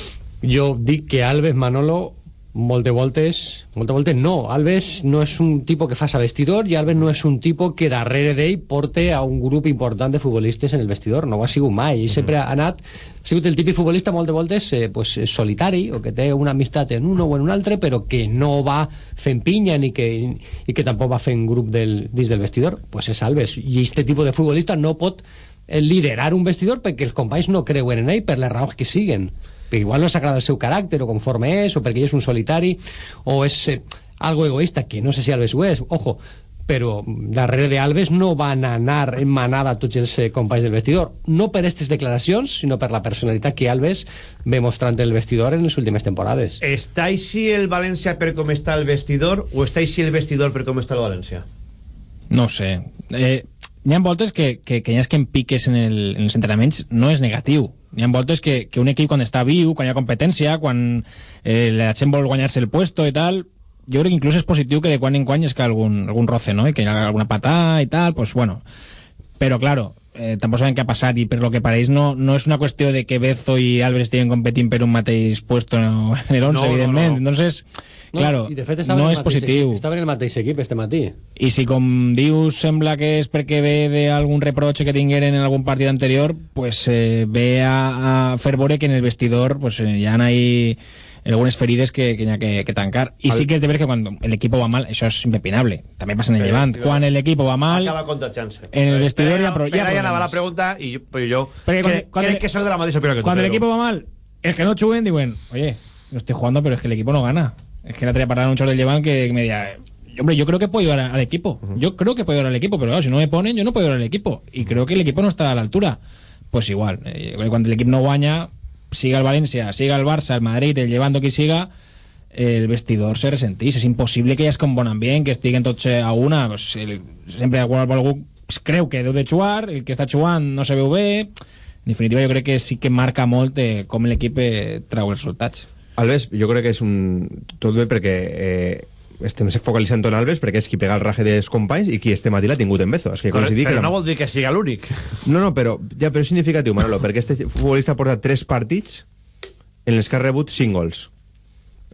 jo dic que Alves Manolo molt de voltes, molt de voltes no. Alves no és un tipo que fa vestidor i Alves no és un tipo que darrere d'ell porte a un grup important de futbolistes en el vestidor, no ho ha sigut mai. Ell sempre ha anat, ha sigut el típic futbolista molt de voltes eh, pues, eh, solitari o que té una amistat en un o en un altre però que no va fent pinya ni que, i que tampoc va fent grup del, dins del vestidor, pues és Alves. I este tipus de futbolista no pot eh, liderar un vestidor perquè els companys no creuen en ell per les raons que siguen igual no s'agrada el seu caràcter o conforme és o perquè ell és un solitari o és eh, algo egoista que no sé si Alves ho és, ojo però darrere d'Alves no van anar en manada tots els eh, companys del vestidor no per aquestes declaracions sinó per la personalitat que Alves ve mostrant en el vestidor en les últimes temporades Està així el València per com està el vestidor o està així el vestidor per com està el València? No sé. Eh, hi ha voltes que, que, que hi ha que en piques en, el, en els entrenaments no és negatiu. Hi ha voltes que, que un equip quan està viu, quan hi ha competència, quan eh, la gent vol guanyar-se el puesto i tal, jo crec que inclús és positiu que de quan en quan és que algun, algun roce, no? I que hi ha alguna patà i tal, pues bueno. Però, claro, eh, tampoc sabem què ha passat i per lo que pareix no, no és una qüestió de que Bezo i Álvarez estiguen competint per un mateix puesto en el 11, No, no, evidentment. no. Entonces, No, claro, i de fet estaven no és positiu. equip, estaven en el mateix equip este matí I si, com dius, sembla que és perquè ve d'algun reproche que tingueren en algun partit anterior, pues eh, ve a, a fer veure que en el vestidor pues, eh, hi ha ahí algunes ferides que, que hi ha que, que tancar. I sí que és de ver que quan l'equip va mal, això és impepinable. També passa en el Però, Llevant. tio, Quan l'equip va mal... Acaba contagiant-se. En el vestidor Però hi ha pro- hi ha Però ja anava problemes. la pregunta i jo, però jo Perquè quan- crec, quan crec que soy de la mateixa opinió que tu, Cuando el Pedro. equipo va mal, el que no chuguen, diuen, oye, no estoy jugando, pero es que el equipo no gana. Es que la tenía para un chorro del Llevant que me decía, hombre, yo creo que puedo ayudar al equipo. Yo creo que puedo ayudar al equipo, pero claro, si no me ponen, yo no puedo ayudar al equipo. Y creo que el equipo no está a la altura. Pues igual, eh, cuando el equipo no guaña, siga el Valencia, siga el Barça, el Madrid, el llevando que siga, el vestidor se resentís. És impossible que un bon ambient, que estiguen tots eh, a una. Pues, el, sempre algú, algú pues, creu que deu de jugar, el que està jugant no se veu bé. En definitiva, jo crec que sí que marca molt eh, com l'equip trau els resultats. Alves, jo crec que és un... Tot bé perquè eh, estem focalitzant en Alves perquè és qui pega el raje dels companys i qui este matí l'ha tingut en Bezo. És que coincidir però que la- no vol dir que siga l'únic. No, no, però, ja, però és significatiu, Manolo, perquè este futbolista portat 3 partits en els que ha rebut 5 gols.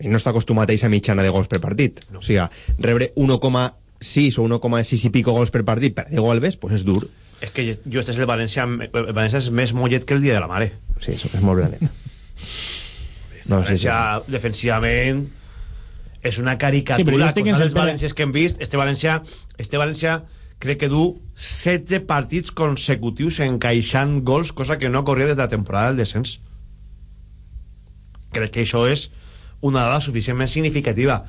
I no està acostumat a aquesta mitjana de gols per partit. No. O sigui, rebre 1,6 o 1,6 i pico gols per partit per Diego Alves, pues és dur. És que jo este és el València, el València és més mollet que el dia de la mare. Sí, això és molt blanet. No, sí, sí. defensivament és una caricatura Sí, dels Pere. Valències que hem vist este València, este València crec que du 16 partits consecutius encaixant gols, cosa que no corria des de la temporada del descens crec que això és una dada suficientment significativa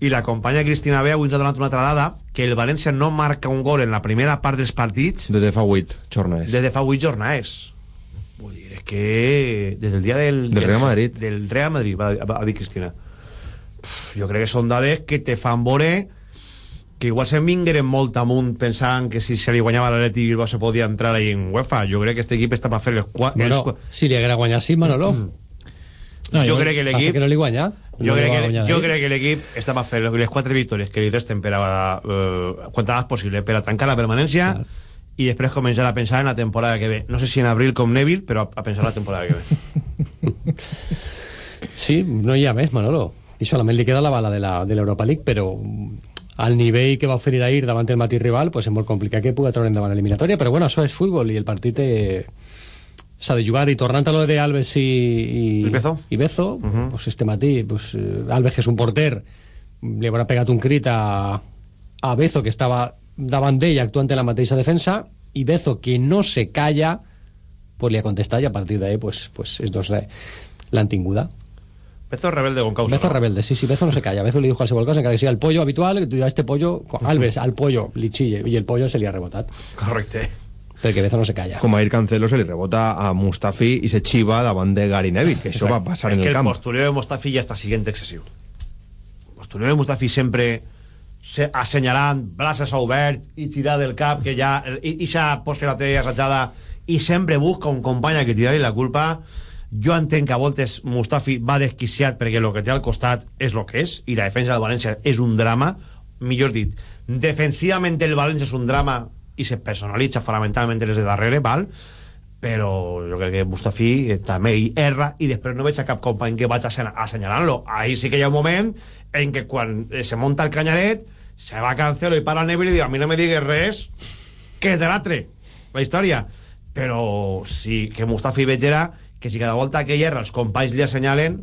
i la companya Cristina B avui ens ha donat una altra dada que el València no marca un gol en la primera part dels partits Des de fa 8 jornades. des de fa 8 jornades vull dir, és que des del dia del, Del Real Madrid. del Real Madrid, va, va, va dir Cristina Pff, jo crec que són dades que te fan veure que igual se'n vingueren molt amunt pensant que si se li guanyava l'Atleti Bilbao se podia entrar ahí en UEFA jo crec que este equip està per fer els, qua, Bueno, els, si li haguera guanyat sí, Manolo. No, jo crec que Passa l'equip- que no li guanya. jo, No li crec que, jo crec que l'equip està per fer les quatre victòries que li resten per a, eh, quantes possible per a tancar la permanència i després començar a pensar en la temporada que ve. No sé si en abril com Neville però a, pensar en la temporada que ve. (laughs) Sí, no hi ha més, Manolo. I solament li queda la bala de l'Europa League, però al nivell que va oferir ahir davant el mateix rival pues és molt complicat que pugui treure endavant l'eliminatòria, però bueno, això és futbol i el partit eh, s'ha de jugar. I tornant a lo de Alves i, i, I Bezo. Bezo pues este matí pues, eh, Alves que és un porter li haurà pegat un crit a, a Bezo que estava davant d'ell actuant en la mateixa defensa i Bezo que no se calla pues li ha contestat i a partir d'ahí pues, pues, és doncs res, l'han tinguda Bezo rebelde con causa Bezo ¿no? rebelde, sí, sí, Bezo no se calla. Bezo le dijo qualsevol cosa, encara que sigui el pollo habitual, que tu diràs este pollo, Alves, al pollo, li chille, i el pollo se li ha rebotat. correcte Perquè Bezo no se calla. Com ahir Cancelo se li rebota a Mustafi i se xiva davant de Gary Neville, que això va passar es en que el el camp. postureo de Mustafi ja està siguent excessiu el postureo de Mustafi sempre se, assenyalant, braços oberts i tirar del cap que ja i, i ja posa la teva assajada i sempre busca un company a que tirar-li la culpa jo entenc que a voltes Mustafi va desquiciat perquè el que té al costat és el que és i la defensa del València és un drama millor dit, defensivament el València és un drama i se personalitza fonamentalment les de darrere, val? però jo crec que Mustafi també hi erra i després no veig a cap company que vaig assen- assenyalant-lo ahí sí que hi ha un moment en què quan eh, se monta el canyaret se va a Cancelo i para el Neville i diu a mi no me digues res que és de l'altre la història però sí que Mustafi veig era que si cada volta que hi erra els companys li assenyalen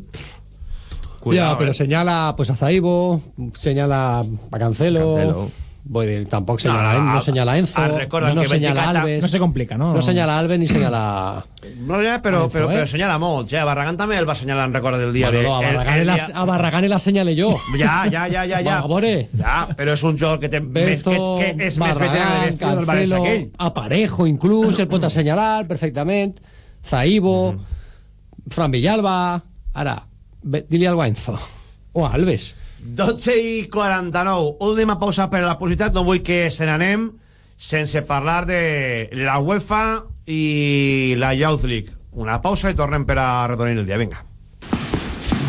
ya, pero señala pues a Zaibo, señala a Cancelo. Cancelo. Voy a decir, tampoco señala, No, a- no, no, señala a Enzo, ah, recorda no que señala a Bélgica Alves. No se complica, ¿no? No señala a Alves ni señala... no, ja, però, Enzo, però, eh? però assenyala molt ja, Barragán també el va assenyalar en recordes del dia Bueno, de, no, a el- Barragán, el la, dia- a Barragán la señalé yo. Ja, ja, ja, ja, ja. Va, a veure. Ja, però és un jugador que, té més, que, Bezo, que és més veterà Barragán, de l'estil del València Cancelo, que ell. Aparejo inclús, el pot assenyalar perfectament, Zaibo, Fran Villalba, ara, ve- dili algo a Enzo, o a Alves. 12 i 49. Última pausa per la publicitat. No vull que se n'anem sense parlar de la UEFA i la Youth League. Una pausa i tornem per a retornar el dia. Vinga.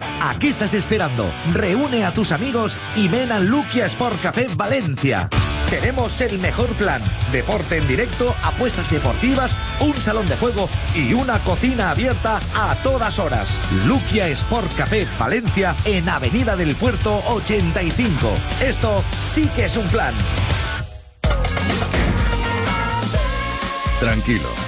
¿A qué estás esperando? Reúne a tus amigos y ven al Luquia Sport Café Valencia. Tenemos el mejor plan. Deporte en directo, apuestas deportivas, un salón de juego y una cocina abierta a todas horas. Luquia Sport Café Valencia en Avenida del Puerto 85. Esto sí que es un plan. Tranquilo.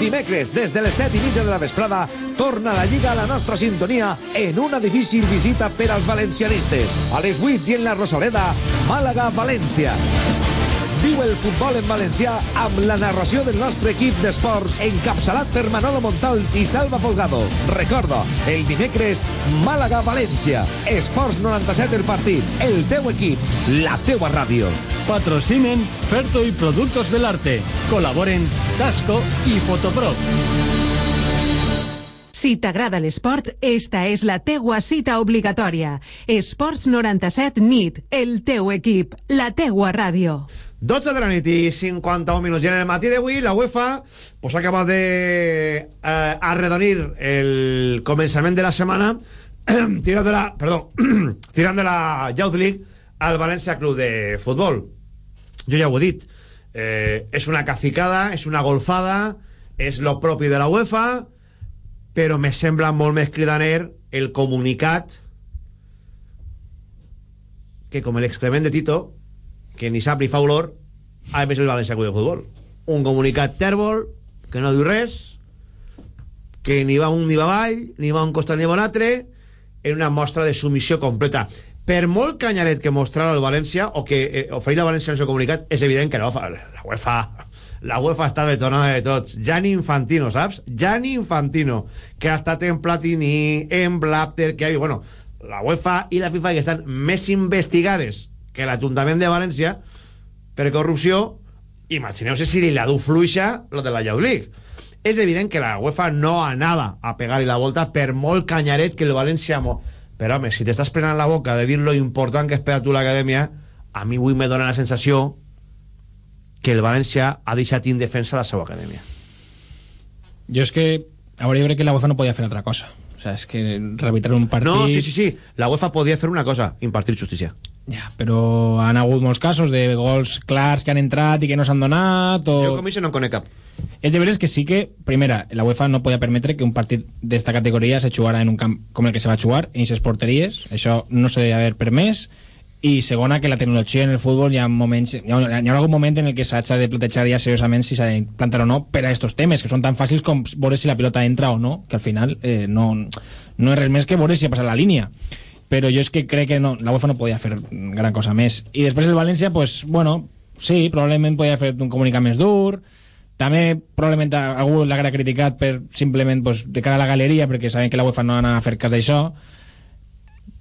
Dimecres, des de les 7 i mitja de la vesprada, torna la Lliga a la nostra sintonia en una difícil visita per als valencianistes. A les 8 i en la Rosaleda, Màlaga-València. Viu el futbol en valencià amb la narració del nostre equip d'esports encapçalat per Manolo Montal i Salva Folgado. Recorda, el dimecres, Màlaga-València. Esports 97 el partit, el teu equip, la teua ràdio. Patrocinen Ferto y Productos del Arte. Colaboren Casco y Fotopro. Si t'agrada l'esport, esta és la teua cita obligatòria. Esports 97 NIT, el teu equip, la teua ràdio. 12 de la nit i 51 minuts. I en el matí d'avui la UEFA pues, ha acabat de eh, arredonir el començament de la setmana (clears throat) tirant de la, perdó, (clears throat) tirant de la Youth League al València Club de Futbol. Jo ja ho he dit. Eh, és una cacicada, és una golfada, és lo propi de la UEFA, però me sembla molt més cridaner el comunicat que com l'excrement de Tito que ni sap ni fa olor a més el València Club de Futbol. Un comunicat tèrbol que no diu res que ni va un ni va avall ni va un costat ni va un altre en una mostra de submissió completa. Per molt canyaret que mostrarà el València o que eh, oferir la València en el seu comunicat és evident que la UEFA, la UEFA la UEFA està detonada de tots. Gianni Infantino, saps? Gianni Infantino que ha estat en Platini en Blatter, que bueno, la UEFA i la FIFA que estan més investigades que l'Ajuntament de València per corrupció imagineu-se si li la du fluixa lo de la Youth League és evident que la UEFA no anava a pegar-hi la volta per molt canyaret que el València mo... però home, si t'estàs prenant la boca de dir lo important que és per a tu l'acadèmia a mi avui me dona la sensació que el València ha deixat indefensa la seva acadèmia. Jo és que ahora yo creo que la UEFA no podía hacer otra cosa. O sea, es que rearbitrar un partit... no, sí, sí, sí, la UEFA podia fer una cosa impartir justícia Ja, però han hagut molts casos de gols clars que han entrat i que no s'han donat o... jo com això no en conec cap És de veres que sí que, primera, la UEFA no podia permetre que un partit d'esta categoria se jugara en un camp com el que se va jugar, en aquestes porteries. Això no s'ha d'haver permès. I segona, que la tecnologia en el futbol hi ha moments, hi ha, hi ha algun moment en el que s'ha de plantejar ja seriosament si s'ha de plantar o no per a estos temes, que són tan fàcils com veure si la pilota entra o no, que al final eh, no, no és res més que veure si ha passat la línia però jo és que crec que no, la UEFA no podia fer gran cosa més. I després el València, pues, bueno, sí, probablement podia fer un comunicat més dur, també probablement algú l'haurà criticat per simplement pues, de cara a la galeria perquè saben que la UEFA no anava a fer cas d'això.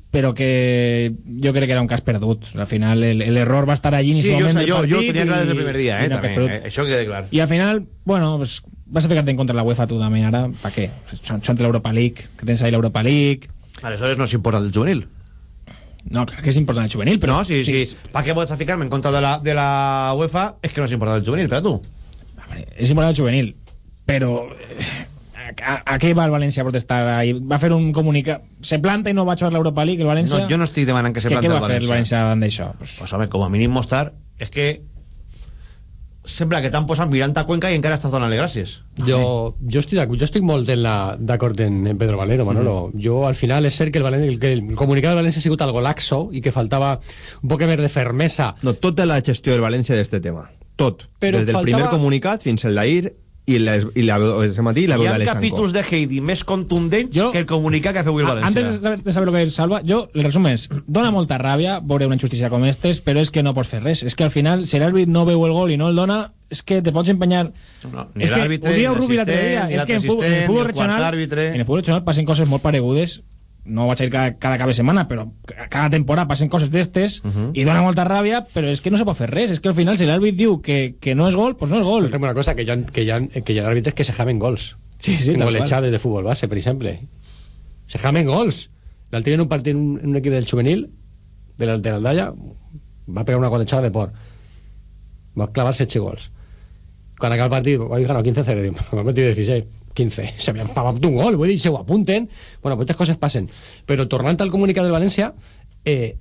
Però que jo crec que era un cas perdut. Al final l'error va estar allí sí, jo, moment jo, del jo partit tenia clar des del primer dia eh, també, eh, això queda clar. I al final, bueno, pues, vas a ficar-te en contra de la UEFA tu també ara, per què? Són, són de l'Europa League, que tens ahí l'Europa League aleshores no s'importa el juvenil no, clar que és important el juvenil però no, sí, sí, sí. per què pots ficar-me en contra de la, de la UEFA és que no s'importa el juvenil, per a tu és important el juvenil però a, a què va el València a protestar ahí? va fer un comunicat se planta i no va jugar l'Europa League el València no, jo no estic demanant que se Què- plante què el va fer el València València davant d'això? pues, pues home, com a mínim mostrar és que sembla que t'han posat mirant a Cuenca i encara estàs donant-li gràcies Jo, jo, estic, jo estic molt d'acord en, en Pedro Valero, Manolo. Jo, al final, és cert que el, Valen, el, que el comunicat del València ha sigut algo laxo i que faltava un poc més de fermesa. No, tota la gestió del València d'este tema. Tot. Però Des del faltava- primer comunicat fins al d'ahir i la, i la, el matí i la hi veu ha d'Alexandro. capítols de Heidi més contundents que el comunicat que ha fet avui el A- València Antes de saber, de saber lo que es Salva, yo, el resumen es, dona molta ràbia veure una injustícia com estes, però és que no pots fer res. És que al final, si l'àrbit no veu el gol i no el dona, és que te pots empenyar... No, ni és que l'àrbitre, ho dia ni Rubi l'altre l'assistent, dia, ni és que en, fu- en el l'assistent, futbol ni el quart regional, àrbitre. en el futbol regional passen coses molt paregudes no vaig a dir cada, cada cap de setmana, però ca- cada temporada passen coses d'estes i dona molta ràbia, però és que no se pot fer res. És que al final, si l'àrbit diu que, que no és gol, pues no és gol. Fem una cosa, que hi ha, que hi ha, que hi ha àrbitres que se jamen gols. Sí, sí, en golejades de fútbol base, per exemple. Se jamen gols. L'altre dia en un partit en un, equip del juvenil, de la- de l'Aldalla, va pegar una golejada de por. Va clavar 7 gols. Quan acaba el partit, vaig ganar 15-0, diu, m'ha metido 16. 15. (laughs) Se havien pagat un gol, vull dir, se ho apunten. Bueno, pues estas coses passen. Però tornant al comunicat del València, eh,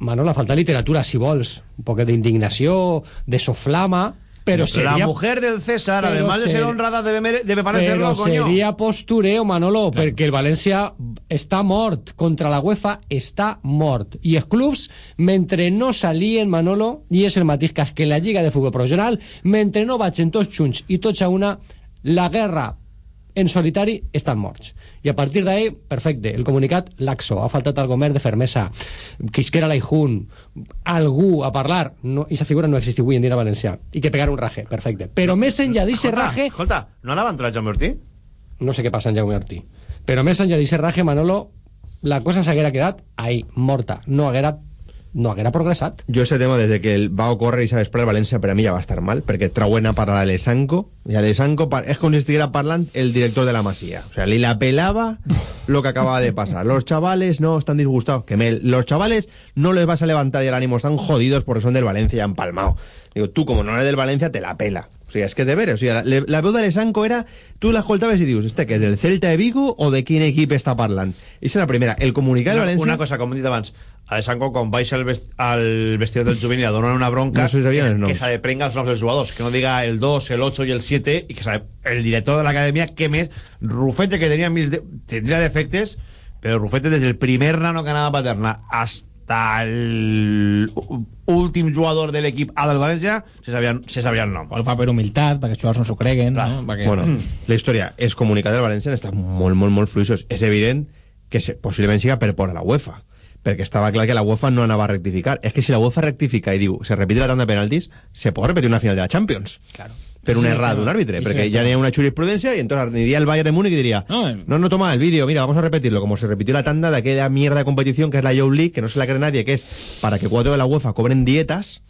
Manolo, falta literatura, si vols. Un poc d'indignació, de soflama, però seria... La mujer del César, Pero además de ser ser- honrada, debe, mere- debe parecerlo, Però coño. seria postureo, Manolo, perquè el València està mort. Contra la UEFA està mort. I els clubs, mentre no salien, Manolo, i és el mateix cas que la Lliga de Futbol Professional, mentre no vagin tots junts i tots a una, la guerra en solitari estan morts. I a partir d'ahí, perfecte, el comunicat laxo, ha faltat algo més de fermesa, quisquera l'Aijun, algú a parlar, no, i esa figura no existe avui en dia a València, i que pegar un raje, perfecte. Però més enllà Escolta, raje... Escolta, no anava a entrar Jaume Ortí? No sé què passa en Jaume Ortí. Però més enllà d'ese raje, Manolo, la cosa s'haguera quedat ahí, morta. No haguera, no haguera progressat. Jo este tema, des de que el va ocórrer i s'ha desprat el València, per a mi ja va estar mal, perquè trauen a parlar a l'Esanco, i a l'Esanco és com si estiguera parlant el director de la Masía. O sea, li la pelava (laughs) lo que acababa de pasar. Los chavales no están disgustados. Que me, los chavales no les vas a levantar y el ánimo, están jodidos porque son del Valencia y han palmado. Digo, tú como no eres del Valencia, te la pela. O sigui, és que és de veres. O sigui, la, la veu de l'Esanco era... Tu l'escoltaves i dius, este que és del Celta de Vigo o de quin equip està parlant? I és la primera. El comunicat del Una, València... una cosa, com he dit abans, a Sanco, quan baixa el vest, al vestidor del juvenil a donar una bronca, No se sabien que, que se le prenga els noms dels jugadors, que no diga el 2, el 8 i el 7, i que sabe, el director de l'acadèmia, que més, Rufete, que tenia mil de, tindria defectes, però Rufete des del primer nano que anava a Paterna hasta el últim jugador de l'equip A del València se sabien, se sabien el nom. El fa per humilitat, perquè els jugadors no s'ho creguen, no? Perquè... Bueno, la història, els comunicats del València estat molt, molt, molt fluixos. És evident que se, possiblement siga per por a la UEFA, perquè estava clar que la UEFA no anava a rectificar. És que si la UEFA rectifica i diu se repite la tanda de penaltis, se pot repetir una final de la Champions. Claro. Per una Sí, errada claro. d'un àrbitre, Y perquè sí, n'hi ha una jurisprudencia y entonces aniria el Bayern de Múnich y diría No, eh. no, no, toma el vídeo, mira, vamos a repetirlo, como se repitió la tanda de aquella mierda de competición que es la Youth League, que no se la cree nadie, que es para que cuatro de la UEFA cobren dietas.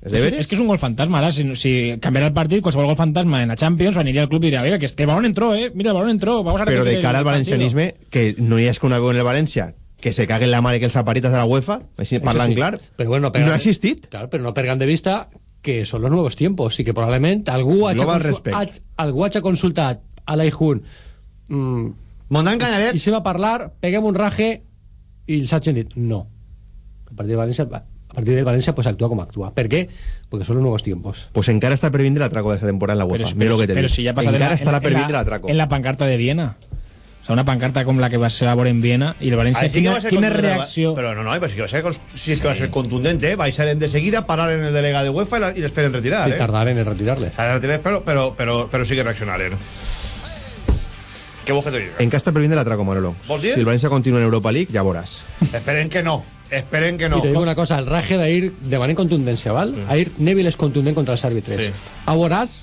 ¿Es és que és un gol fantasma, ara, si, si canviarà el partit, qualsevol gol fantasma en la Champions, aniria al club i diria, oiga, que este balón entró, eh, mira, el balón entró, vamos a Pero de cara al partido". valencianisme, que no hi és que una veu en el València que se caguen la mare que els aparitas de la UEFA, així parlant sí. clar, Pero bueno, no ha existit. Claro, pero no pergan de vista que son los nuevos tiempos y que probablemente algú hagi, Global consu- respect. hagi- algú hagi consultat a l'Aijun mm, Montan Canyaret i se va parlar, peguem un raje i els hagin dit no a partir de València a partir del València pues actúa como actúa ¿per qué? porque son los nuevos tiempos Pues encara està per vindre l'atraco de esta temporada en la UEFA. Pero, Mira lo que te pero si ya pasa encara en la- en per la- vindre l'atraco. En la pancarta de Viena. O sea, una pancarta com la que va ser a veure en Viena i el València, sí que quina, va a quina reacció... Pero no, no, pero sí que va a ser, cons- sí es que va a ser contundente, ¿eh? vais a ser de seguida, parar en el delegado de UEFA y, la- les feren retirar. y ¿eh? tardar en retirarles A retirar, pero, pero, pero, pero sí que reaccionaren. Què vols que te diga? Encara està vindre l'atraco, Manolo. Vols dir? Si el València continua en Europa League, ja veuràs. Esperen que no. Esperen que no. y te digo una cosa, el raje d'ahir de manera contundencia, ¿val? Ahir Neville és contundent contra els àrbitres. Sí. A veuràs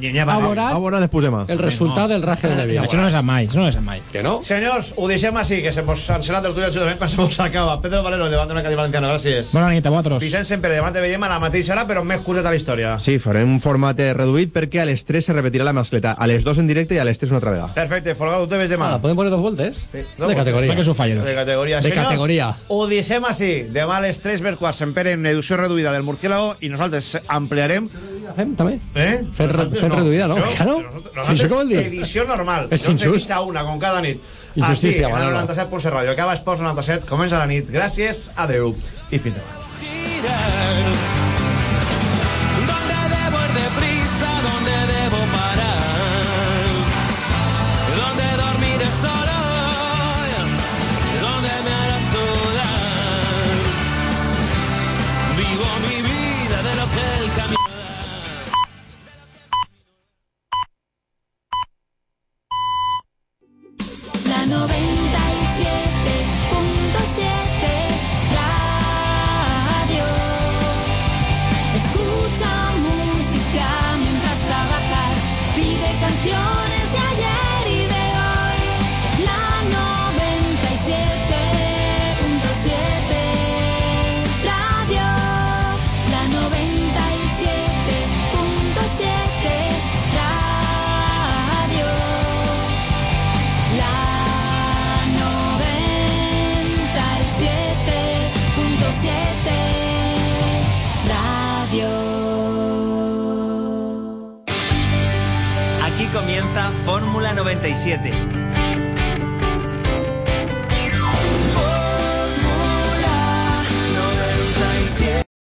Ni- ni va- a veuràs A veure després demà. el resultat del raje de Neville. Això no és a mai, això no és a mai. Que no? Senyors, ho deixem així, que se mos han encelat el tuit absolutament (laughs) quan se mos acaba. Pedro Valero, davant d'una cadira valenciana, gràcies. Bona nit a vosaltres. Vicent sempre, demà te veiem a la mateixa hora, però més curta la història. Sí, farem un format eh, reduït perquè a les 3 se repetirà la mascleta. A les 2 en directe i a les 3 una altra vegada. Perfecte, Folgado, te ves demà. Ah, ¿Pueden poner dos voltes? dos de categoría. Va que s'ho fallo. De categoria. De Senyors, categoria. Ho deixem així. Demà a les 3 per quarts en Pere en edició reduïda del Murciélago i nosaltres ampliarem... Fem, també. Eh? Fer, Nosaltres fer reduïda, no? Això, Claro. Nosaltres, Sí, això què vol dir? edició normal. És no injust. fixa una, com cada nit. Injustícia, Així, en el Manolo. 97.7 Ràdio. Acaba Esports 97, comença la nit. Gràcies, adeu i fins demà. 90. Fórmula 97